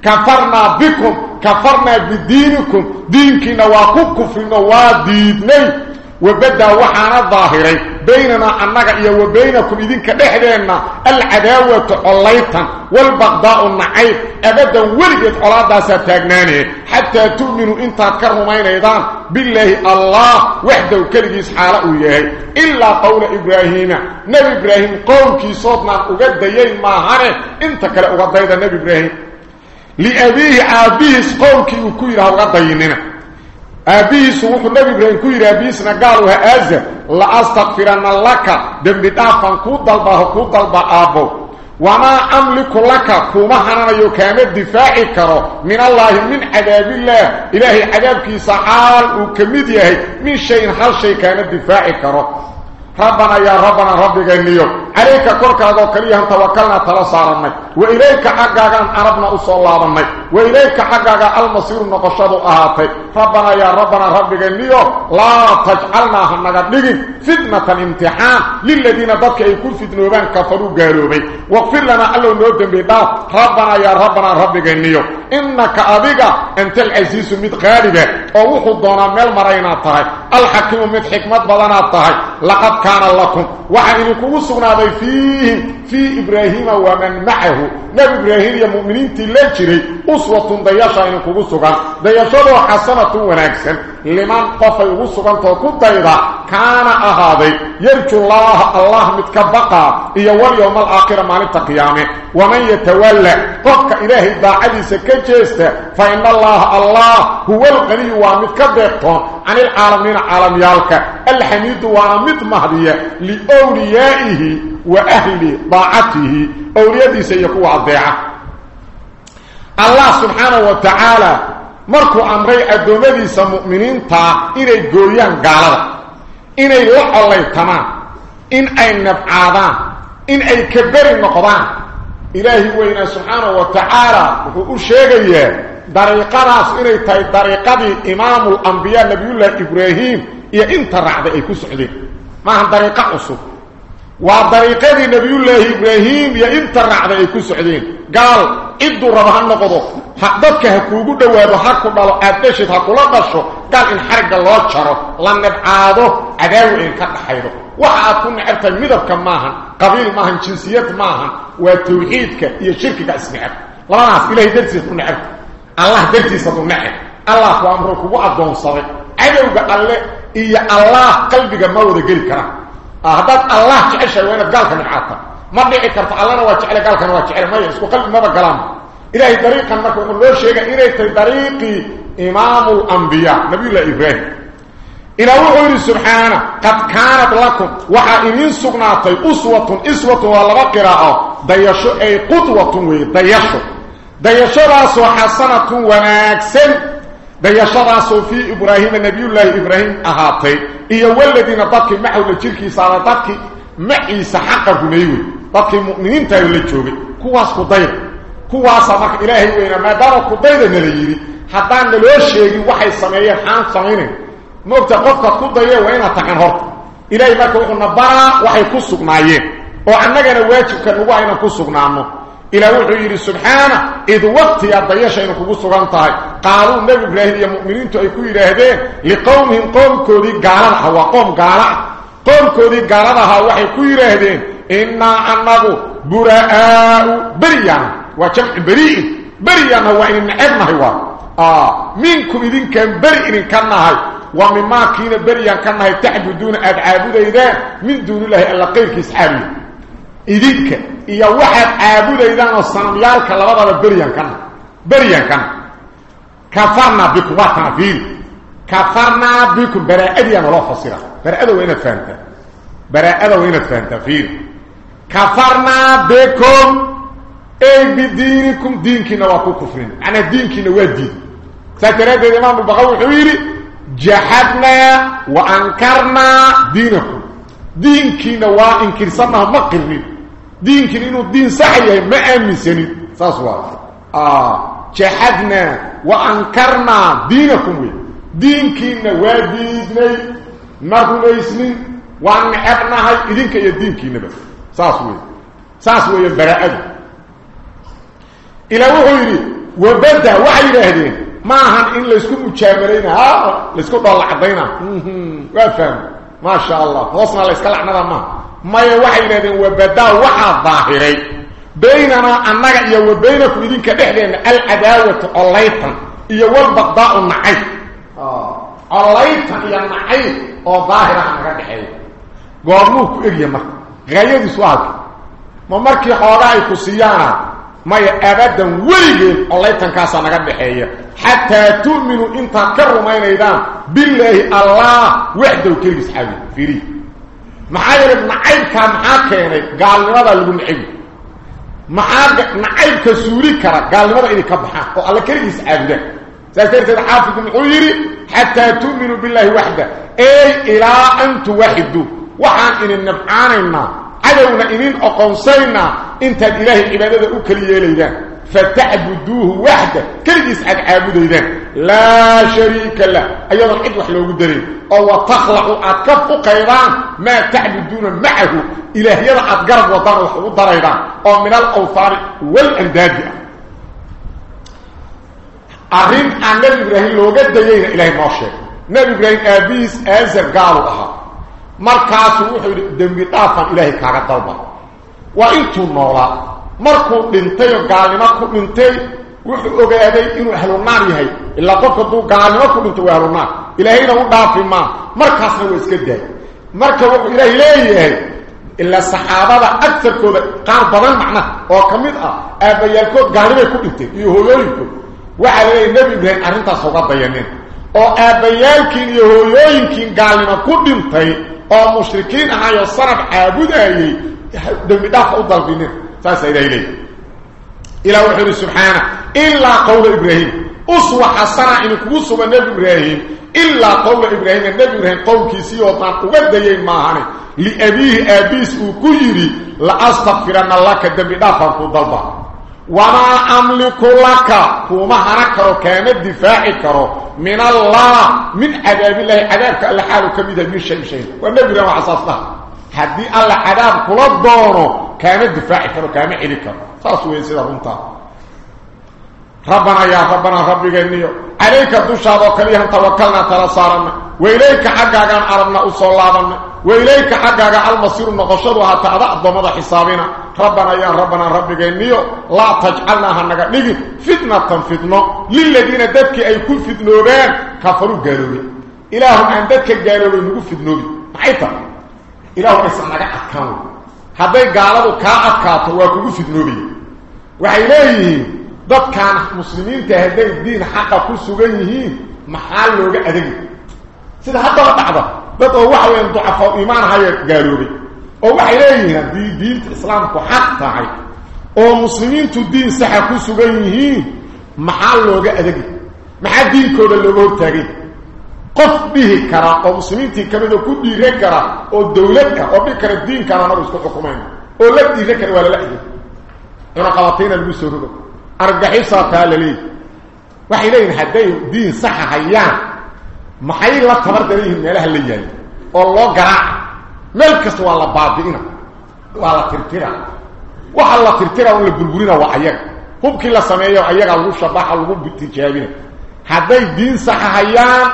كفرنا بكم. كفرنا بدينكم. دينك نواكو كفرنا وديدني وبدأ وحانا ظاهري. بيننا أنك إيا وبينكم إذنك نحدينا العداوة عليتا والبغضاء النعيب أبدا ولقت على ستاقناني. حتى تؤمنوا انت كرمين أيضا بالله الله وحده كالجيس حالة إياه إلا قول إبراهيم. نبي إبراهيم قول كي صوتنا أقديين ما هاني. إنت كلا أقديد نبي إبراهيم. لأبيه عابيس قول كي أكويرها أقديننا أبيس وحو النبي إبراهيم كوير أبيسنا قالوا لا أستغفرن لك دم بدافا كود الباه كود الباه أبو. وما أملك لك كوما حنانيو كان الدفاع كرو. من الله من عذاب الله. إلهي عذابك سحال وكمديه من شيء هل شيء كان الدفاع كرو؟ ربنا يا ربنا ربك النيو عليك كرك هذا كليها توكلنا ترصارنا وإليك حقاقا أردنا أصلابنا وإليك حقاقا المصير نقشد أهاتي. ربنا يا ربنا ربك النيو لا تجعلنا هنغدق فتنة الامتحان للذين ضدك يكون فتنوبان كفروا قالوبي واغفر لنا ألو نودن بيضاف ربنا يا ربنا ربك النيو إنك أبيك أنت العزيز مد غالبة ووحو الدونا ميل مريناتها الحكيم مد حكمت بدناتها لقد كان لكم. وحن إنكم سغنادي فيه في إبراهيم ومن معه. نبي إبراهيم يا مؤمنين تلاجري أسوة دياشا إنكم سغن دياشا حسنة ونكسن لمن قف يغسغن توكد ديدا كان أهادي. يرجو الله الله متكبقى إيا واليوم الآخر مالك قيامة. ومن يتولى. قفك إلهي داعدي سكجيست. فإن الله الله هو الغني ومتكبقى عن العالمين عالم يالك. الحميد ومت مهدية. لأوليائه. وأهل ضاعته أوليدي سيكوا الضيعة الله سبحانه وتعالى مركو أمري أدوميدي سمؤمنين تا إلي قويان قالوا. إلي لح الله تمام إن أي نبعاذان. إن أي كبير النقضان إلهي وإنا سبحانه وتعالى أشيغي دريقة راس إلي تاي دريقة إمام الأنبياء نبي الله إبراهيم. إيا إنت الرعب أي كسعدين ما هم دريقة أصبح cidduu raba ha noqdo dadka ha kuugu dhowaado ha ku dhalo aad dhashid ha kula dhasho gaal in xarigga loo jaro la nabcaado cadaawi in ka dhaxaydo waxa aad ku necabtahay midabka maahan qabiil maahan jinsiyad maahan waa tawxiidka iyo shirkiga isnecab labadaas ilahay dartiisa ku necabta allah dartiisa ku necab allah ku amro kugu addoonsaday cadowga alle iyo allah qalbiga ma wada geli karaan allah jeceshahay waa inaad gaalka nabcaata ma dhici karto allana waa jecel gaalkana waa jecel maya isku qalbi maba galaan إلهي طريقا مركو الله شيء إلهي طريقي إمام الأنبياء. نبي الله إبراهيم. إلى وحير سبحانه قد كانت لكم وحا إمين سقناتي أسوة إسوة والله قراءة ديشو أي قدوة ديشو. ديشو راسو حسنة وناكسن. ديشو راسو في إبراهيم نبي الله إبراهيم أهاتي إيا والذين ضدك معه لجلكي صارتك معي سحقه نيوي ضدك مؤمنين تايو لجوغي كواسكو ضيق kuwaasa marka ilaahay weyna maadaama kudayda nala yidhi haddaan naloo sheegin waxay sameeyeen xaan samaynayn moogta qofka ku dayee waa inaad taqan horta ilaahay marka wuxuuna baraa waxay ku sugnaayeen oo annagana waajibka nagu a inaan ku sugnaano إلهو الله سبحانه إذ وقت يا ضيشه إنك غسغنت قالوا النبي إبراهيم يا مؤمنين تو أيكو يراهده لقومهم قوم كودي غارن هو قوم غارن قوم كودي غارن ها وحي كو يراهدين إنا أنغ براء بريا وجمع بريء بريا وإن نعبنا هو آه منكم إذن كان بريء كان هاي ومما كين بريا كان هاي تعبدون أدعابو ذا من دون الله ألا قيرك إسحابي إذن كان إيا واحد عابد إذا الصنميالك لبضا بريئا كان بريئا كان كفرنا بكم واتنفيل كفرنا بكم أنا لا فصيرة براءة وين فهمت براءة وين فهمت فيل كفرنا بكم اي بدينكم دينكنا وكو كفرين انا دينكنا ودين ستراد الامام البغوي حويري جحدنا وانكرنا دينكم دينكنا وانكر سنه مقرين دينكنا انه دين صحيح ما امنسني ساسوا آه جحدنا وأنكرنا دينكم دينكنا وديني ما قليسنين وان ابنا هاي idinka iyo diinkiina bas saas weey saas weey baraa'adu إلى وحيري. وبدأ وحي يراهدين ما هن إن لسكم مجاملين ها لسكم الله عضينا وفهم ما شاء الله. وصلنا لسك لعنة ما. ما يوحي يراهدين وبدأ وحا ظاهري. بيننا أنك إيا وبينكم إذن كدحدين العداوة الليطا إيا والبقضاء النعيد الليطا إيا النعيد وظاهرة أنك دحدين قرنوك إيا ما غاية سؤالك ما مركي حوالي كسيانا. ما أبدا وليين الله تنكاسا naga dhaxeeya hatta tu'minu inta karrumaynaydan billahi allah wahdahu kaliya sahabi firi محاير النعيب كان حاكيني قال لي ماذا لقوا نعيب محاير النعيب كسوري كرا قال لي ماذا إذا كبحا وقال كريم يسعب ده سأسترت الحافظ العيري حتى تؤمنوا بالله وحده أي إلا أن توحدوا وحان إن النبعانينا عدونا إنين أقنصينا إنت الإله العبادة أكلي إليه فتعبدوه وحده كريم يسعب عابده إليه لا شريك له. أيضا قد وحلو قدري أو تخلق أتكفق قيران ما تعبدون معه. إلى يضع أتقرب وضر وضر أيضا أو من الأوثار والعداد أريد أن نبي إبراهيم لو قد إلى إله موشي. نبي إبراهيم أبيس أزر قالوا أها. مركاته وحيد دمبطافا إلى كاغة طلبة وإنتو النورة مركو لنتي وقالي مركو لنتي. وحيد أغيادي إنو أهل النار يهي. Dhaafi maa markaasna waa iska daay marka wuxuu ilaahay leeyahay ilaa saxaabada agarkooda qaar badan macnaha oo ka mid ah aabbayaalkood gaalnimay ku dhintay iyo hooyooyinkood waxaa laleeyahy nebi ibraahim arrintaas uga dayanin oo aabbayaalkiin iyo hooyooyinkiin gaalnimo ku dhintay oo mushrikiin ahaayoo sanab caabudayey dembi dhaafa u dalbinin saasaa ilahay leeyahy ilah wuxuu yidhi subxaana ilaa qowla ibraahim أسوى حسنا إن كوسوا نبي إبراهيم. إلا قول إبراهيم النبي إبراهيم قول كيسي وطاقوا ودهي ماهاني. لأبيه أبيس وكيري لأستغفرنا لك دمي دافاكو ضلبا. وما أملك لك كوما هنكرو كان الدفاعي من الله من عذاب الله عذابك الحال كميدة من الشيء الشيء والنبي إبراهيم حساسنا هدي الله عذاب كل الدور كان الدفاعي كرو كان الدفاعي كرو. صاصوين سيدة رمتا ربنا يا ربنا ربك إنيو عليك دشاد وكليها توكلنا ترى صارنا وإليك حقا أرمنا أصولابنا وإليك حقا المصير النقشد وحتى أضع ضمد حسابنا. ربنا يا ربنا ربك إنيو لا تجعلنا هنقا نجد فتنة فتنة للذين ددك أي كل فتنوبان كفروا قالوا إلههم أن ددك قالوا نقول فتنوبي محيطا إلههم إسمنا أتكامل هذا قالوا كا أتكاتوا وكو فتنوبي وحيليه dadkaan muslimiinta hadday diin xaqa ku sugan yihiin maxaa looga adegi sida haddaba dhacda dad oo waxa weeyaan ducafaa iimaan haya gaaloobay oo waxay leeyihiin haddii diinta islaamku xaq tahay oo muslimiintu diin saxa ku sugan yihiin maxaa looga adegi maxaa diinkooda looga hortaagay qof dhihi kara oo muslimiintii ka mida ku dhiiran kara oo dawlad ah oo dhihi kara diinkaan anagu isku xukumayna oo la dhiiran kara waa lala adi cunaqabatayna lagu soo rogo leeyihin hadday diin saxa hayaan maxay la tabar daran meelaha la yahay oo loo garaaca meel kasta waa la baabi'ina waa la tirtira waxa la tirtira oo la burburina waa ayaga hubkii la sameeyo ayaga lagu shabaxa lagu tijaabina hadday diin saxa hayaan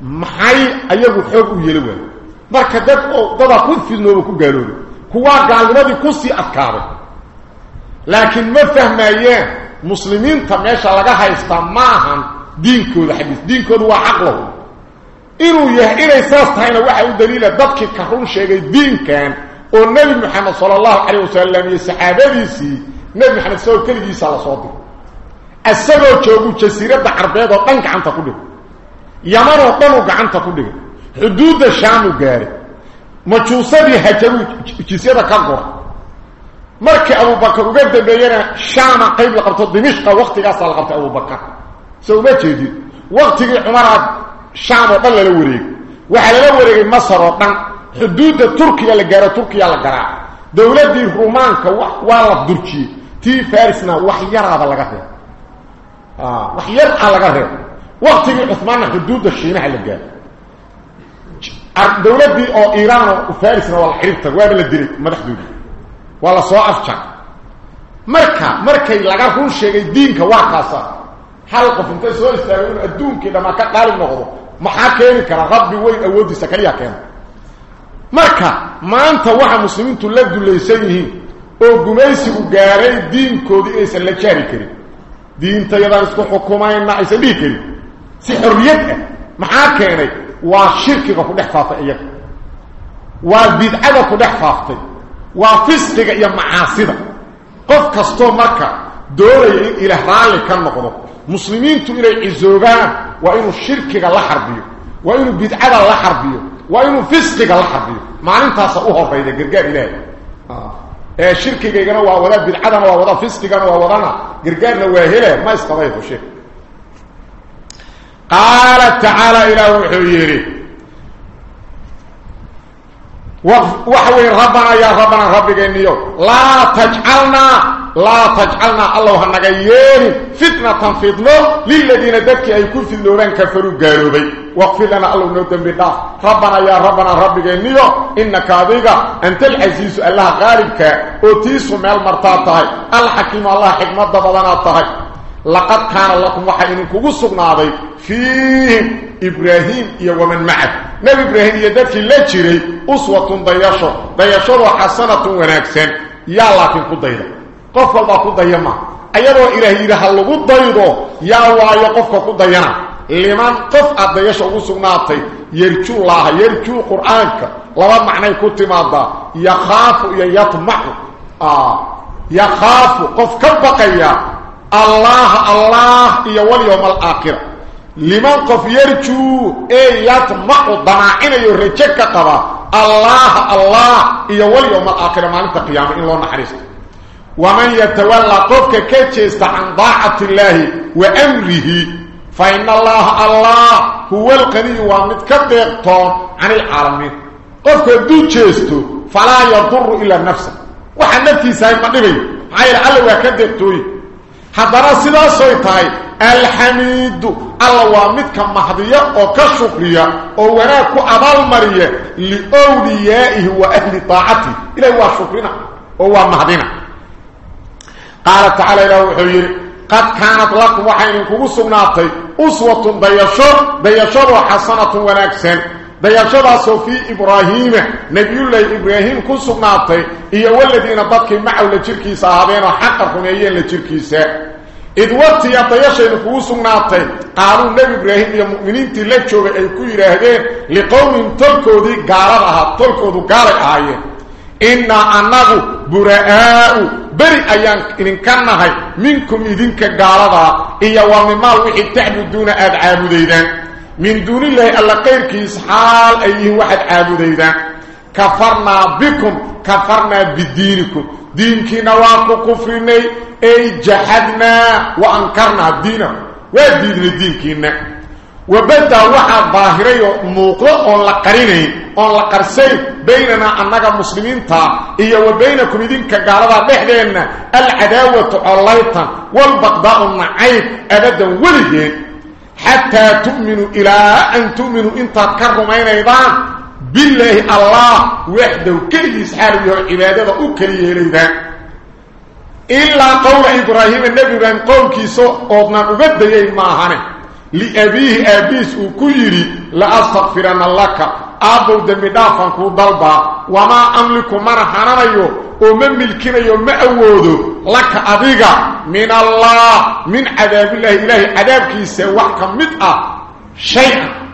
maxay ayagu xoog u yeeli waayo marka dad oo dada ku fidnooba ku gaaloobay kuwaa gaalnimadii kusii adkaaday laakiin ma fahmayeen muslimiinta meesha laga haystaa maahan diinkooda xadiis diinkooda waa caqlow inuu yahay inay saas tahayna waxa u daliila dadkii ka run sheegay diinkan oo nebi moxamed sala allahu calayh wasalam iyo saxaabadiisii nebi maxamed isagoo keligiisa la soo diray isagoo joogu jasiiradda carbeed oo dhan gacanta ku dhigay yaman oo dhan uu gacanta ku dhigay xuduudda shaamuu gaaray majuusadii hajaruu jisyada ka gura مركي أبو بكر وقد بينا شام قيب لقبطة دمشق وقتك أصلا لقبطة أبو بكر. سوما تهدي وقتك عمر شام ضل لوريك وحل لوريك مصر وطن. حدود تركيا لقراء تركيا لقراء دولة دي رومانك وحوالة دركي تي فارسنا وحيارة آه، لقراء وحيارة لقراء وقتك عثمان حدود الشيناء لقراء دولة دي إيران وفارسنا والحريبتك وابل الدريك مدح waa la soo afjar marka markay laga run sheegay diinka waa kaasa hal qof intay soo istaagay inuu adduunkii dhammaa ka qaalib noqdo maxaa keeni kara rabbi weyn awooddiisa kaliya keena marka maanta waxa muslimiintu la dulaysan yihiin oo gumaysigu gaaray diinkoodii inaysan la jaari karin diintayadaan isku xukumayna aysan dhihi karin si xorriyad ah maxaa keenay waa shirkiga ku dhex faafay iyaga waa bidcada ku dhex faaftay وافسقه يا معاصره قف كاستو مكه دور إلى حال كان نقضوا مسلمين تو إلى الزوغان وان الشرك لا حربيه وان البدعه لا حربيه وان الفسق لا حربيه معناتها سوء فايده غرغار إلى آه الشرك يغنى ولا بدعه ولا ولا فسق ولا ولا غرغارنا واهله ما استريح شيء قال تعالى إلى وحيره وحوي ربنا يا ربنا ربك إنيو لا تجعلنا لا تجعلنا الله هنغيين فتنة فضلو للذين دكي أي كل فضلوبان كفروا قالوا واغفر لنا الله نودن بالله ربنا يا ربنا ربك إنيو إنك أذيك أنت العزيز الله غالبك. أتيس مال مرتاطهي الحكيم الله حكمة ضبضاناتهي لقد كان لكم وحي إنكو سبناضي فيه إبراهيم ومن معه نبي إبراهيم يدكي لا جري أسوة ضياشو ضياشو حسنة وناكسن يا لكن كديدا قف الله كديما أيضا إلهي إلها اللغو ضيضو يا وايا قفك كدينا لمن قف الضياشو أسوة يرجو الله يرجو قرآنك. لما معنى كتمادا يخاف يطمع آه. يخاف. قف كبقيا الله الله لمن قف يرجو اي يطمع ضماعين يرجك قبا. الله الله يولي يوم الآخرة مالك قيامة إن الله نحرس. ومن يتولى قفك كتشيست عن ضاعة الله وأمره فإن الله الله هو القني ومتكبرتون عن العالمين قفك دو تشيستو فلا يضر إلا نفسه. وحن نفتي سايما نبي عير الله وكدبتوي oo ka shukriya الحميد. الوامد كمهدية أو كشكرية أو وناك أبال مرية لأوليائه وأهل طاعته. إليه هو شكرنا هو مهدنا قال تعالى إلى الحبير قد كانت لكم وحينكم سمناتي أسوة بيشر بيشر وحسنة وناكسن بيشر سوفي إبراهيم. نبي الله إبراهيم كن سمناتي إيا والذين بطكي معه لتركي صحابين وحقكم إياه لتركي صحابين id waqtiya dayashaynu kugu sugnaatay qaaluu nebi ibraahim iyo mu'miniintii la joogay ay ku yidhaahdeen liqowmin tolkoodii gaalada ahaa tolkoodu gaalay ahaayeen innaa annagu bura'aa'u beri ayaan idinka nahay minkum idinka gaaladaa iyo wa mimaal wixii tacbuduuna aada caabudaydaan min duunillaahi alla qayrkiis xaal ay yihiin waxaad caabudaydaan kafarnaa bikum kafarnaa bidiinikum دين كي نواكو كفرني أي جحدنا وأنكرنا الدين. وين دين دينك وبدأ واحد ظاهري موقو أون لا قريني أون لا قرسي بيننا انغا مسلمين تا اي وبينكم دين كغالبا دخدين العداوة عليطا والبغضاء معيب أبدا ولدين حتى تؤمنوا إلى أن تؤمنوا انت كرمين أيضا؟ بالله الله وحده وكله سحار وعباده وكله إليه إلا قول إبراهيم النبي بأن قول كيسو قدنا نبدأ يا إماهانه لأبيه أبيس وكيري لأستغفرنا لك. أبو دمدافنك وضلبا وما أملك مرحانا يو ومن ملكنا يو مأوودو لك أبيغا من الله. من عذاب الله إله عذاب كيسو وحكم متأ. شيئا.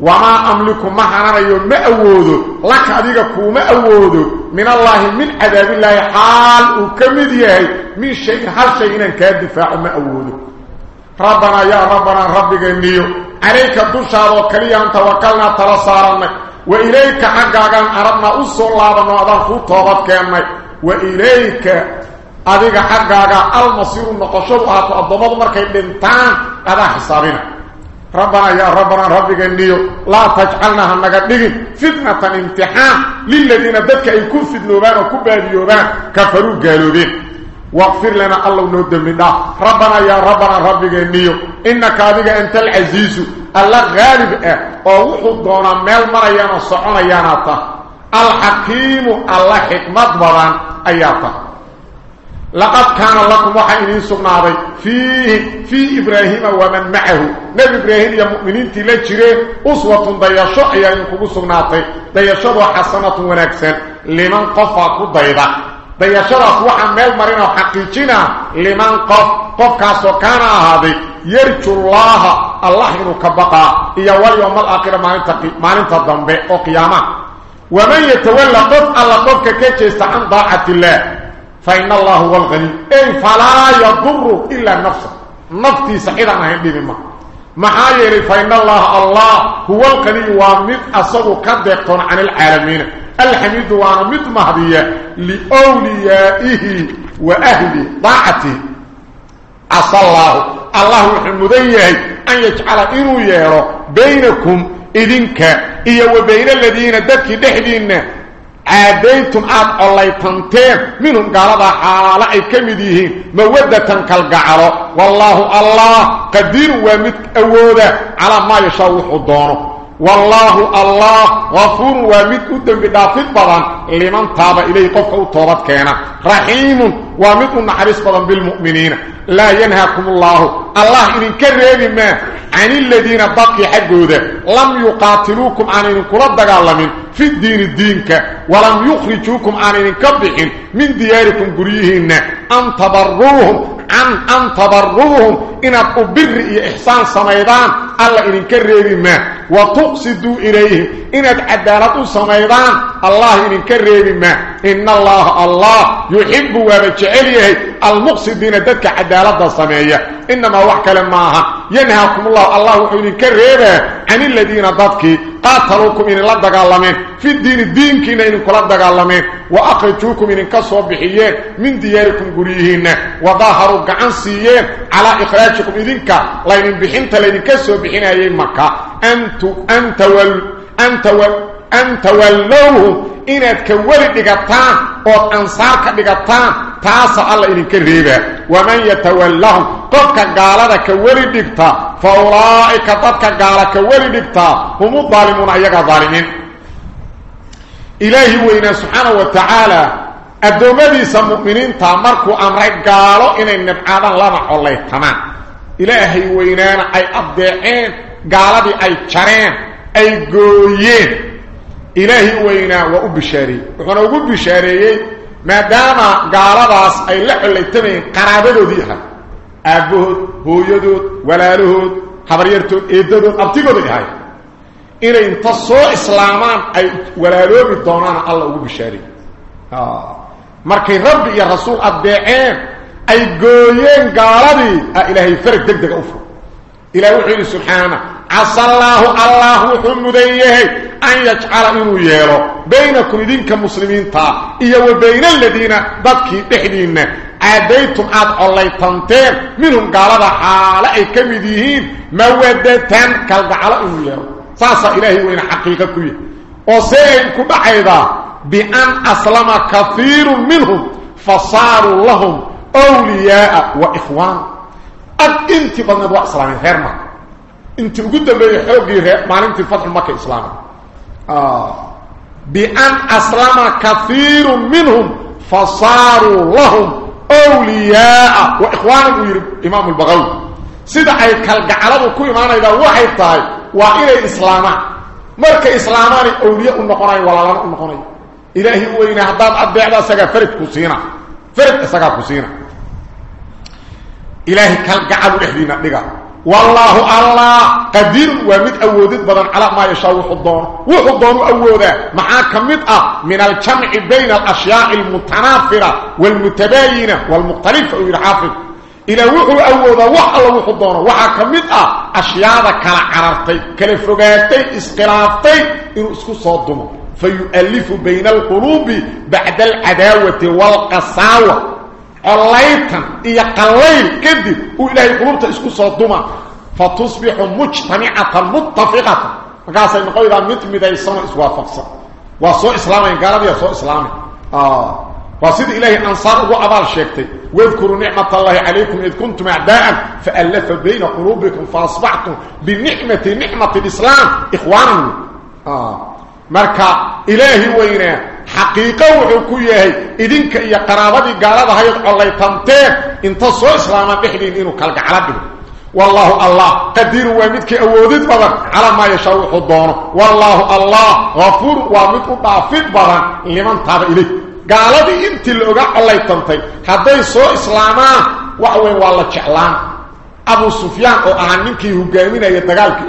وما أملكم ما أنا ما أوده لك أديكم ما أوده من الله من عذاب الله حال وكمديه من شيء هل شيء كالدفاع ما أوده ربنا يا ربنا ربك النيو عليك الدرشة وكلي أن توكلنا ترسارنا وإليك حقاقا أردنا أصول الله أنه أدام خطوات كاما وإليك أديك حقاقا المصير النقشور أعطوا الضباط مركب بنتان أدام حسابنا. ربنا يا ربنا ربك النيو لا تجعلنا هنغدغين فتنة امتحان للذين بدك يكون في النوبان وكباديوبان كفروا قالوا واغفر لنا الله نود منا. ربنا يا ربنا ربك النيو إنك هذه أنت العزيز الله غالب أو وحضونا ميل مريانا ياناتا. الحكيم الله حكمت بران أياتا. لقد كان لكم وحين سغناضي فيه في إبراهيم ومن معه. نبي إبراهيم يا مؤمنين تلجرين أسوة ضيشو ايا ينكو سغناطي ضيشو حسنة ونكسن. لمن قفا كديدا ضيشو وحا ميل مرينا حقيقنا لمن قف. قف كاسو كان هذه يرجو الله الله ينكبقى يا واليوم الآخر ما ما انتظم قيامة. ومن يتولى قف الله قف كيتشست عن ضاعة الله. فإن الله هو الغني. أي فلا يضر إلا نفسه. نفتي سحيرا هندي مما محايري فإن الله الله هو الغني ومد أصغو كدقون عن العالمين. الحميد وأنا مد مهدية لأوليائه وأهل طاعته. عسى الله. الله حمديه أن يجعل إنو يرى بينكم إذنك. إيا وبين الذين دك دحدين. عاديتم آد الله تنتين منهم قال هذا حالة أي كمديهين. مودة كالقعر والله الله قدير ومت أودا على ما يشاوح الدونه والله الله غفور ومد قدام بدافد بدن لمن تاب إليه قفه توبت كينا. رحيم ومد نحرس بدن بالمؤمنين. لا ينهاكم الله. الله إن ما. عن الذين بقي حقوده. لم يقاتلوكم عن إن كل دقالمين في الدين الدينك ولم يخرجوكم عن إن كبحين من دياركم قريهن. أن تبروهم عن أن تبروهم. إن أبر إحسان سميدان الله إن كرر ما وتقصدوا إليهم إن عدالة سميدان الله إن كرر ما إن الله الله يحب وبجعله المقصدين ذاتك عدالة سمية إنما وحكا لماها. ينهاكم الله. الله إن كرر عن الذين ذاتك قاتلوكم إن الله دقالمين في الدين الدين إن كلا دقالمين وأخرجوكم إن كسوا بحيين. من دياركم قريهين. وظاهروا قعنسيين على إخراجكم إذنك. لين بحنت لين كسوا بحين أيين مكة. أنت أنت وال أنت وال أنت واللوهم إناد كولي دقاتان أو أنصارك دقاتان تاسا الله إذن كريبا ومن يتولهم قدك قالada كولي دقتا فأولئك قدك قال كولي دقتا هم الظالمون أيها الظالمين. إلهي وإنا سبحانه وتعالى الدومديس المؤمنين تامركوا أمرك قالوا إن النبعادا لما حولي تمام. إلهي وإنانا أي أبدعين قالوا أي تشارين أي قويين. إلهي وينا وأبشاري. وحنا أبشاري ما دام قالداس أي لحليتمين قرابدو ديها. أبوهد هويدود ولالهود حبريرتود إيدودود أبتيقود ديها. إن انتصوا إسلامان أي ولالوبي دونان الله أبشاري آه. markay rabbi iyo rasuul adeeceen ay gooyeen gaaladii ilaahay farq degdeg u fur إلى وحيد سبحانه. عصى الله الله حمديه أن يجعل إنه يهلو بينكم دين كمسلمين تا إيهو وبين الذين بدكي تحدين عديتم عد الله تنتير منهم قالوا حالا أي كمديهين مودتان قالوا على إنه يهلو ساسا إلهي وإن حقيقة كوية وسيئنكو بحيدا بأن أسلم كثير منهم فصاروا لهم أولياء وإخوان. أد انت بلنبوا إسلامي غير ما انت قد بي حوقي ما انت فتح مكة إسلامي آه. بأن أسلم كثير منهم فصاروا لهم أولياء وإخوان إمام البغوي سيدا أي كالقعلب كل ما إذا واحد طاي وإلى إسلاما مركة إسلاماني أولياء النقرين ولا لا النقرين إلهي وين هداد أبيعدا سغا فرد كسينا فرد سغا كسينا إلهي كالقعب إحدينا دغا والله الله قدير ومد أودد بدن على ما يشاء وحضون. وحضون أودا معا كمد من الجمع بين الأشياء المتنافرة والمتباينة والمختلفة والحافظ إلى وحو أودا وح الله وحضون. وحا كمد أشياء كلا عررتي كلا اسقلافتي إنو إسكو صدمه فيؤلف بين القلوب بعد العداوة والقساوة. عليتا إيا قليل كذب وإلهي قلوبتا إسكو صدوما فتصبح مجتمعة متفقة. فقاسا ينقل إذا متمدى السنة إسوا فقصة وصو إسلامي قال يا صو إسلامي. آه. وصيد إلهي أنصار أبو أبال شيكتي. واذكروا نعمة الله عليكم إذ كنتم أعداء فألف بين قلوبكم فأصبحتم بنعمة نعمة الإسلام إخوانا. آه. marka ilaahi weyna حقيقة وحكو يهي إذنك يا قرابتي قالها هي الله تنتهي إنت سو اسلام بخدين انه كل قعلب والله الله قدير وامدك اودت بدر على ما يشاء وحضونه والله الله غفور وامدك بافيد بدر لمن تاب إليه. قالها إنت لوغا الله تنتهي حداي سو إسلاما وحوين والله جعلان. أبو سفيان أو أنا منك يغامن يا دغالك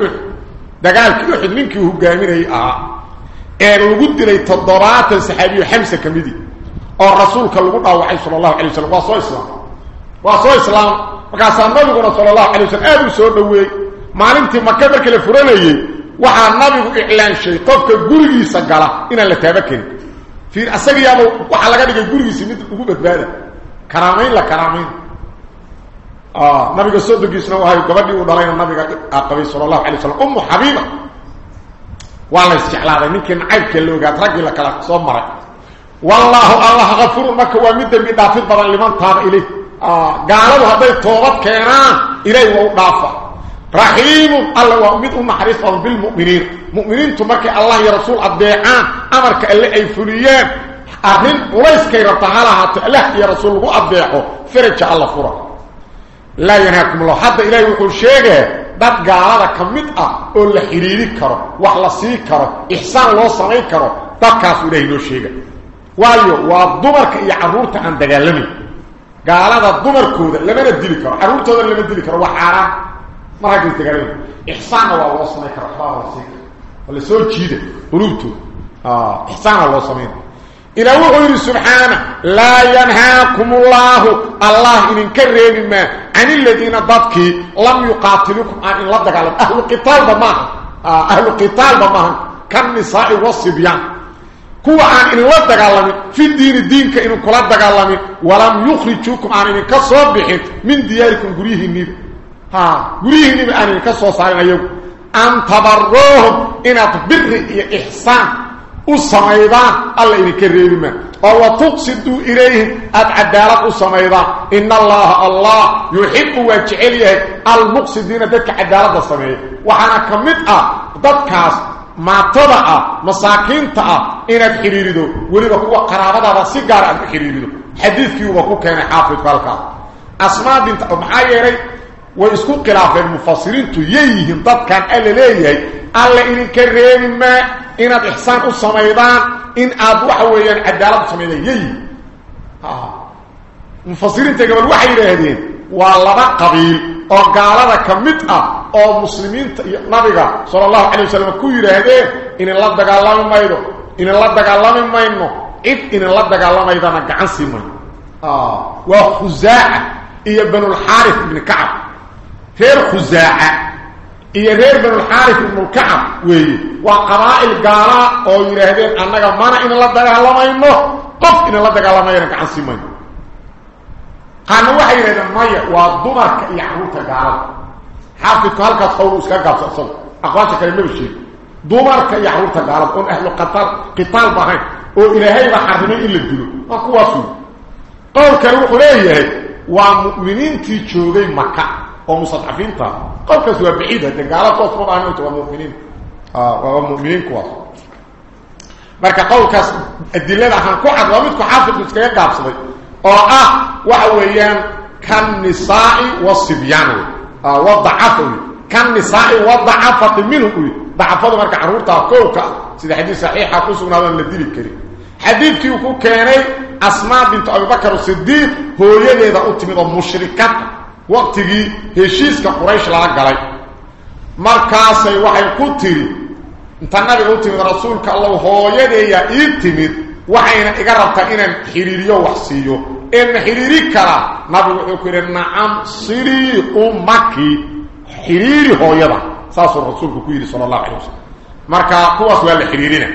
دغالك منك يغامن يا ee lagu dilay toddobaatan saxaabiyo xamsa ka midi oo rasuulka lagu dhaawacay sala allahu alay wasalam soo islaam waa soo islaam markaasaa nabiguna sala allahu alay wasalam aada u soo dhoweeyey maalintii maka marka la furanayey waxaa nabigu iclaanshay qofka gurigiisa gala inaan la taaba karin fiir asagiyaaba waxa laga dhigay gurigiisa mid ugu badbaada karaamayn la karaamayn ah nabiga soo degisna wahay gabadhii uu dhalayna nabiga qabay sallallahu alayhi wasallam ummu habiba ragii la kala soo maray wallahu allah ghafur maka wa mid dambi dhaafid badan liman taaba ilay ah gaaladu haday toobad keenaan ilay waa dhaafa رحيم الله ومد محرص بالمؤمنين مؤمنين تمرك الله يا رسول الدعاء امرك اللي اي فليان ارن وليس كي تعالى الله يا رسول الله الدعاء فرج الله فرا لا ينهاكم الله حتى اليه يقول شيء dad gaalada kamid ah oo la xiriiri karo wax la sii karo ihsaan loo sameey karo dadkaas uu leeyahay sheega waayo waa dumarka iyo caruurta aan dagaalamin gaalada dumarkooda lama dili karo caruurtooda lama dili karo waa xaraan marka tagaleen ihsaan waa loo sameey karo xaraa wasiik wala soo jiida qulubtu ah ihsaan loo sameey subhana la yanhaakum allah allah in kareemi ma an alladina dadki lam yuqatilukum an la dagalam ahlu qital bama ahlu qital bama kan nisaa wasibyan kuwa aan in la dagaalami fi diin diinka in kula dagaalami walam yukhrijukum an in kasoo bixin min diyaarikum gurihiinni ها غريهني بأن كسو صارين أيوه أن تبروهم إن تبر إحسان السميضان الله إني كريم أو تقصدوا إليهم العدالة السميضان إن الله الله يحب وجعله المقصدين ذلك عدالة السميضان وحنا كمتأ ذاتكاس ما تضع مساكين تأ إن الحريردو ولذا هو قرابة سيقار الحريردو حديث كيوبا كو كان حافظ فالكا أسماء بنت معايري ويسكو خلاف المفسرين تييهم ضد كان الا ليهي الا ان كريم ما ان احسان السميدان ان ابوح ويان عداله السميدان يي آه مفسرين تقبل وحي يراهدين والله قبيل أو قالada kamid ah oo muslimiinta nabiga sallallahu alayhi wasallam ku yiraahdeen in la dagaalamo maydo in la dagaalamo mayno id in la dagaalamayna gacan siman ah wa khuzaa iyo banu al-harith ibn ka'b reer khuzaaca iyo reer banu xaarif ibnu kacab weeye waa qabaa'il gaala oo yidhaahdeen annaga mana in la dagaalamayno qof in la dagaalamayana gacan sii mayno qaarna waxay yidhahdeen maya waa dumarka iyo caruurta gaalada xaafidku halkaas hawlu iska gaabsa isaga aqwaasha kale maba sheegi dumarka iyo caruurta gaalada oon ahlu qitaal bahayn oo ilaahayba xarimay in la dilo waa kuwaas wey qowlkani wuxuu leeyahay waa mu'miniintii joogay maka ومستضعفين طا قلت سوى بعيدة؟ قالت وصفت عنه وتوى المؤمنين آه، وهو المؤمنين كواه مركا قولك الدلالة عن كوحة رميتك حافظ نسكي قاب صدي. أو آه وحويان كان نساء والصبيان. آه، والضعف. كان نساء والضعفة منه ضعفات مركا عرورتا قولك سيدة حديث صحيحة قصونا من الدين الكريم حديث كيوكو كاني أسماء بنت أبي بكر الصديق هو يليد أتمنى مشركاتك وقتي هشيس قريش لا غلى مركاس وهي كتير انت نبي قلت رسولك الله هويه يا ايتيمت وحين اقربت ان خيريريو وحسيو ان خيريريك ما بقول ان عم سيري أمك خيريري هويه صلى الله عليه وسلم ماركا كو ولا خيريرينه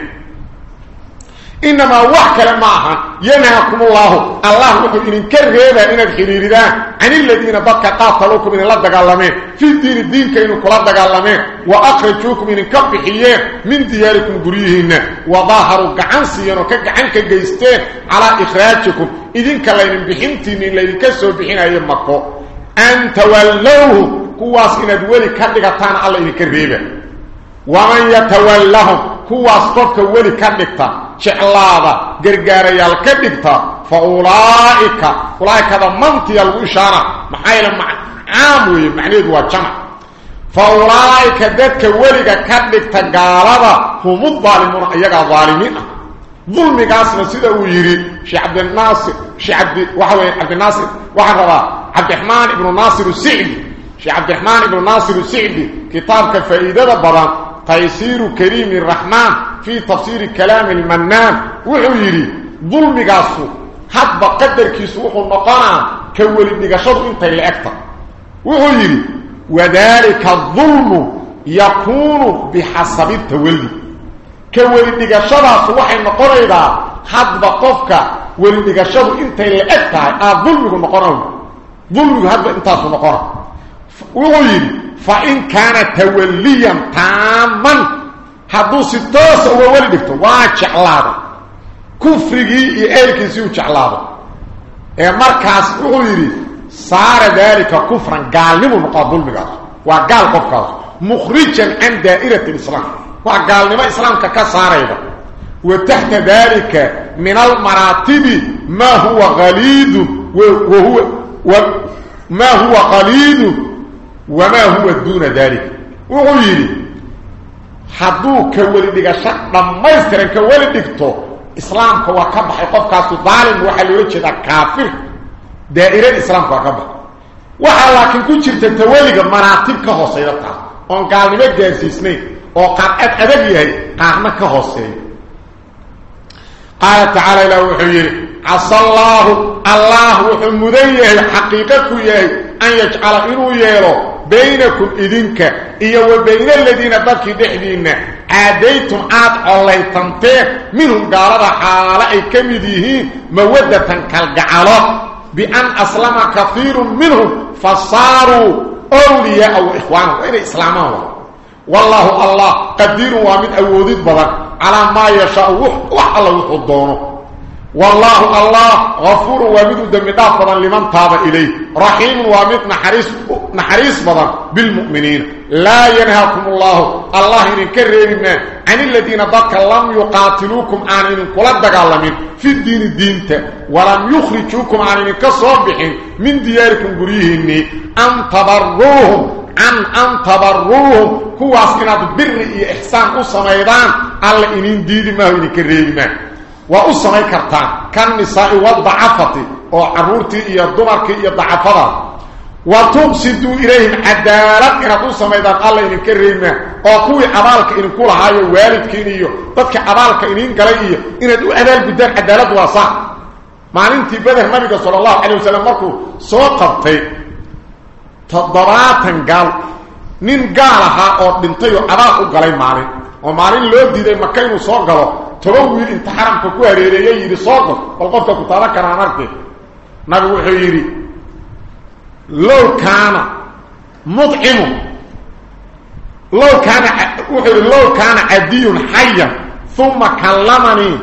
إنما وحكى معها. ينهاكم الله. الله وحو إن كرهيبا إن الحريردان عن الذين بقى قاتلوكم إن الله دقالمين في الدين الدين كإنه كلا دقالمين وأخرجوكم إن كبحيين من دياركم قريهن وظاهروا قعنسيين وكقعن كجيستين على إخراجكم. إذن كلاين بحنتين إن لين كسوا بحين أيام مكو. أن تولوه. كواس إن دولي كدقتان الله إن كرهيبا ومن يتولهم. كواس قفك ولي كدقتان جعلاده غرغاريال كدغتا فاولائك أولئك هذا منطي الإشارة محايل مع عام وي معنيه وا جمع فأولئك ذاتك وليك كدغتا غالبا هم الظالمون ايغا ظالمين ظلم قاسم سيدة ويري شيخ عبد الناصر شيخ عبد وحوي عبد الناصر وحربا عبد الرحمن ابن ناصر السعدي شيخ عبد الرحمن ابن ناصر السعدي كتاب كفائده بدن تيسير كريم الرحمن في تفسير كلام المنان. وحيري ظلم قاسو حد قدر كيسوح النقانا كولي دقشد انت اللي أكتر وحيري وذلك الظلم يكون بحسب التولي. كولي دقشد وحي النقانا hadba qofka weli dhigashadu intay la eg tahay aa dulmigu noqonaw dulmigu hadba فإن كان توليا تاما حدوث التوسع هو ولده واجه الله كفره إيهل كيسيو جه الله مركز أغيري صار ذلك كفرا قالمه مقابل مقابل وقال قبقه مخرجا عن دائرة الإسلام وقال لما إسلام كصار أيضا وتحت ذلك من المراتب ما هو غليد وهو وما هو قليل وما هو دون ذلك؟ وغيري حدو كولد شق دمايستر كولد دكتو إسلام كو وكب حقوق كاس ظالم وحلوه جدا كافر. دائرة الاسلام كو وكب وحا لكن كو جيرت تاويلغا مراتب كا هوسيدتا أون قالنيبه جنسيسني أو قاعد أدب يهي. قاعدنا كا هوسيد قال تعالى له وحير عصى الله الله وحمديه حقيقته يهي أن يجعل خيره يهي. بينكم إذنك. إيا وبين الذين بكي دحدين. عاديتم عاد الله تنتيه منهم قال حالة كمديهين مودة كالقعالة. بأن أسلم كثير منهم فصاروا أولياء أو إخوانهم. وإن إسلامهم؟ والله الله قدير ومن أوديد بضان على ما يشاء. وح الله وحضونه والله الله غفور ومد دم دافضا لمن تاب إليه. رحيم ومد نحريس, نحريس بضا بالمؤمنين. لا ينهاكم الله. الله إن كررنا عن الذين ضدك لم يقاتلوكم عن إن كل دقالمين. في الدين الدين ولم يخرجوكم عن إن كصبحين. من دياركم قريهن. أن تبروهم. عن أن تبروهم. كواس إناد بر إحسان أصميدان alla inin diidi maaho idinka reebi u samayn kartaan kan nisaa'i wadacafati oo caruurtii iyo dumarkii iyo dacafada wa tuqsiduu ilayhim cadaalad inaad u samaydaan alla idinka reebi maaho oo kuwii abaalka idinku lahaayo waalidkiin iyo dadka abaalka idin galay iyo inaad u abaalguddaan cadaalad waa sax maalintii beder nabiga sala allahu calay wasalam markuu soo qabtay toddobaatan gaal nin gaal ahaa oo maalin oo maalin loo diiday maka inuu soo galo toban wiil inta xaramka ku hareereeyey yidhi soo gal bal qofka ku taaban karaan arke nabigu wuxuu yidhi low kaana mudcimu low kaana wuxuu yidhi low kaana cadiyun xayan uma kallamanii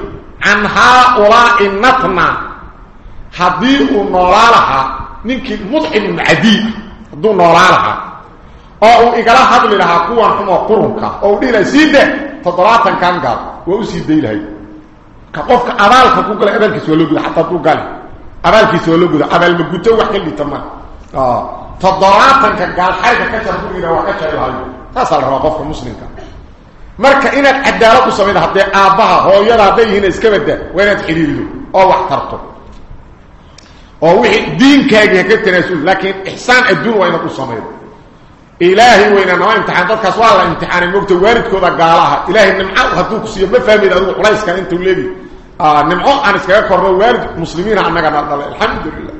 can haaulaa'i natna haddii uu noolaa lahaa ninkii mudcim ibnu cadiy hadduu noolaa lahaa أو اغلى حبل لها قوان كما قرنك أو دي لسيده فطرات كان قال ووسي دي لهي كقف ابالك كوكل ابلك سولوغ حتى تو قال ابالك سولوغ ابل مغوتو وحل لي تمام آه فطرات كان قال حاجة كتر كبير وكتر هاي تصل رقف مسلمك مرك ان العداله تسوينها حتى ابها هو يرا دي هنا اسكبد وين تخيريدو أو وحترته أو وحي دينك هيك تنسوا لكن احسان الدور وين تصمد إلهي وين أنا امتحان دكاس ولا امتحان. مرت وارد كذا قالها. إلهي نمع هدوك سير بفهم إذا هو ليس كان أنت ولدي آه نمع أنا سكير كرر وارد. مسلمين عنا كنا الحمد لله.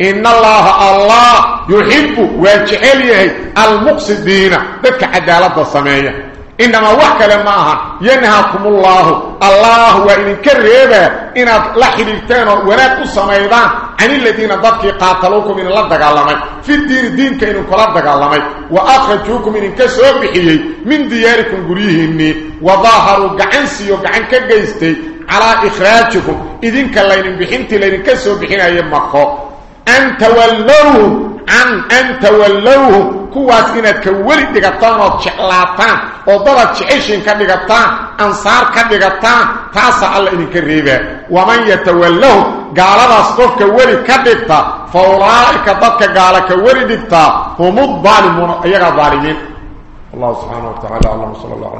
إن الله الله يحب ويجعل المقصدين. بك عدالة السمائية إنما وحك لماها ينهاكم الله. الله وإن كريبا إن لحل التانو وراكو السمايضا عن الذين ضدكي قاتلوكم من اللدك اللامي في الدين دينك إنك اللدك اللامي وآخرتوكم من كسوك بحيي من دياركم قريهني وظاهروا قعنسي وقعن كقيستي على إخراجكم. إذنك اللين بحنتي لين كسوك بحنا يمخو أن تولوهم عن أن تولوهم كواسينتك ولدك طانو تشعلاتان وضرت شعيشين كبغتا أنصار كبغتا تاسع الله إنك الريبة ومن يتوله قال رسطفك ولي كبغتا فأولئك ضدك قالك ولي دكتا هم الظالمون أيها الله سبحانه وتعالى الله صلى الله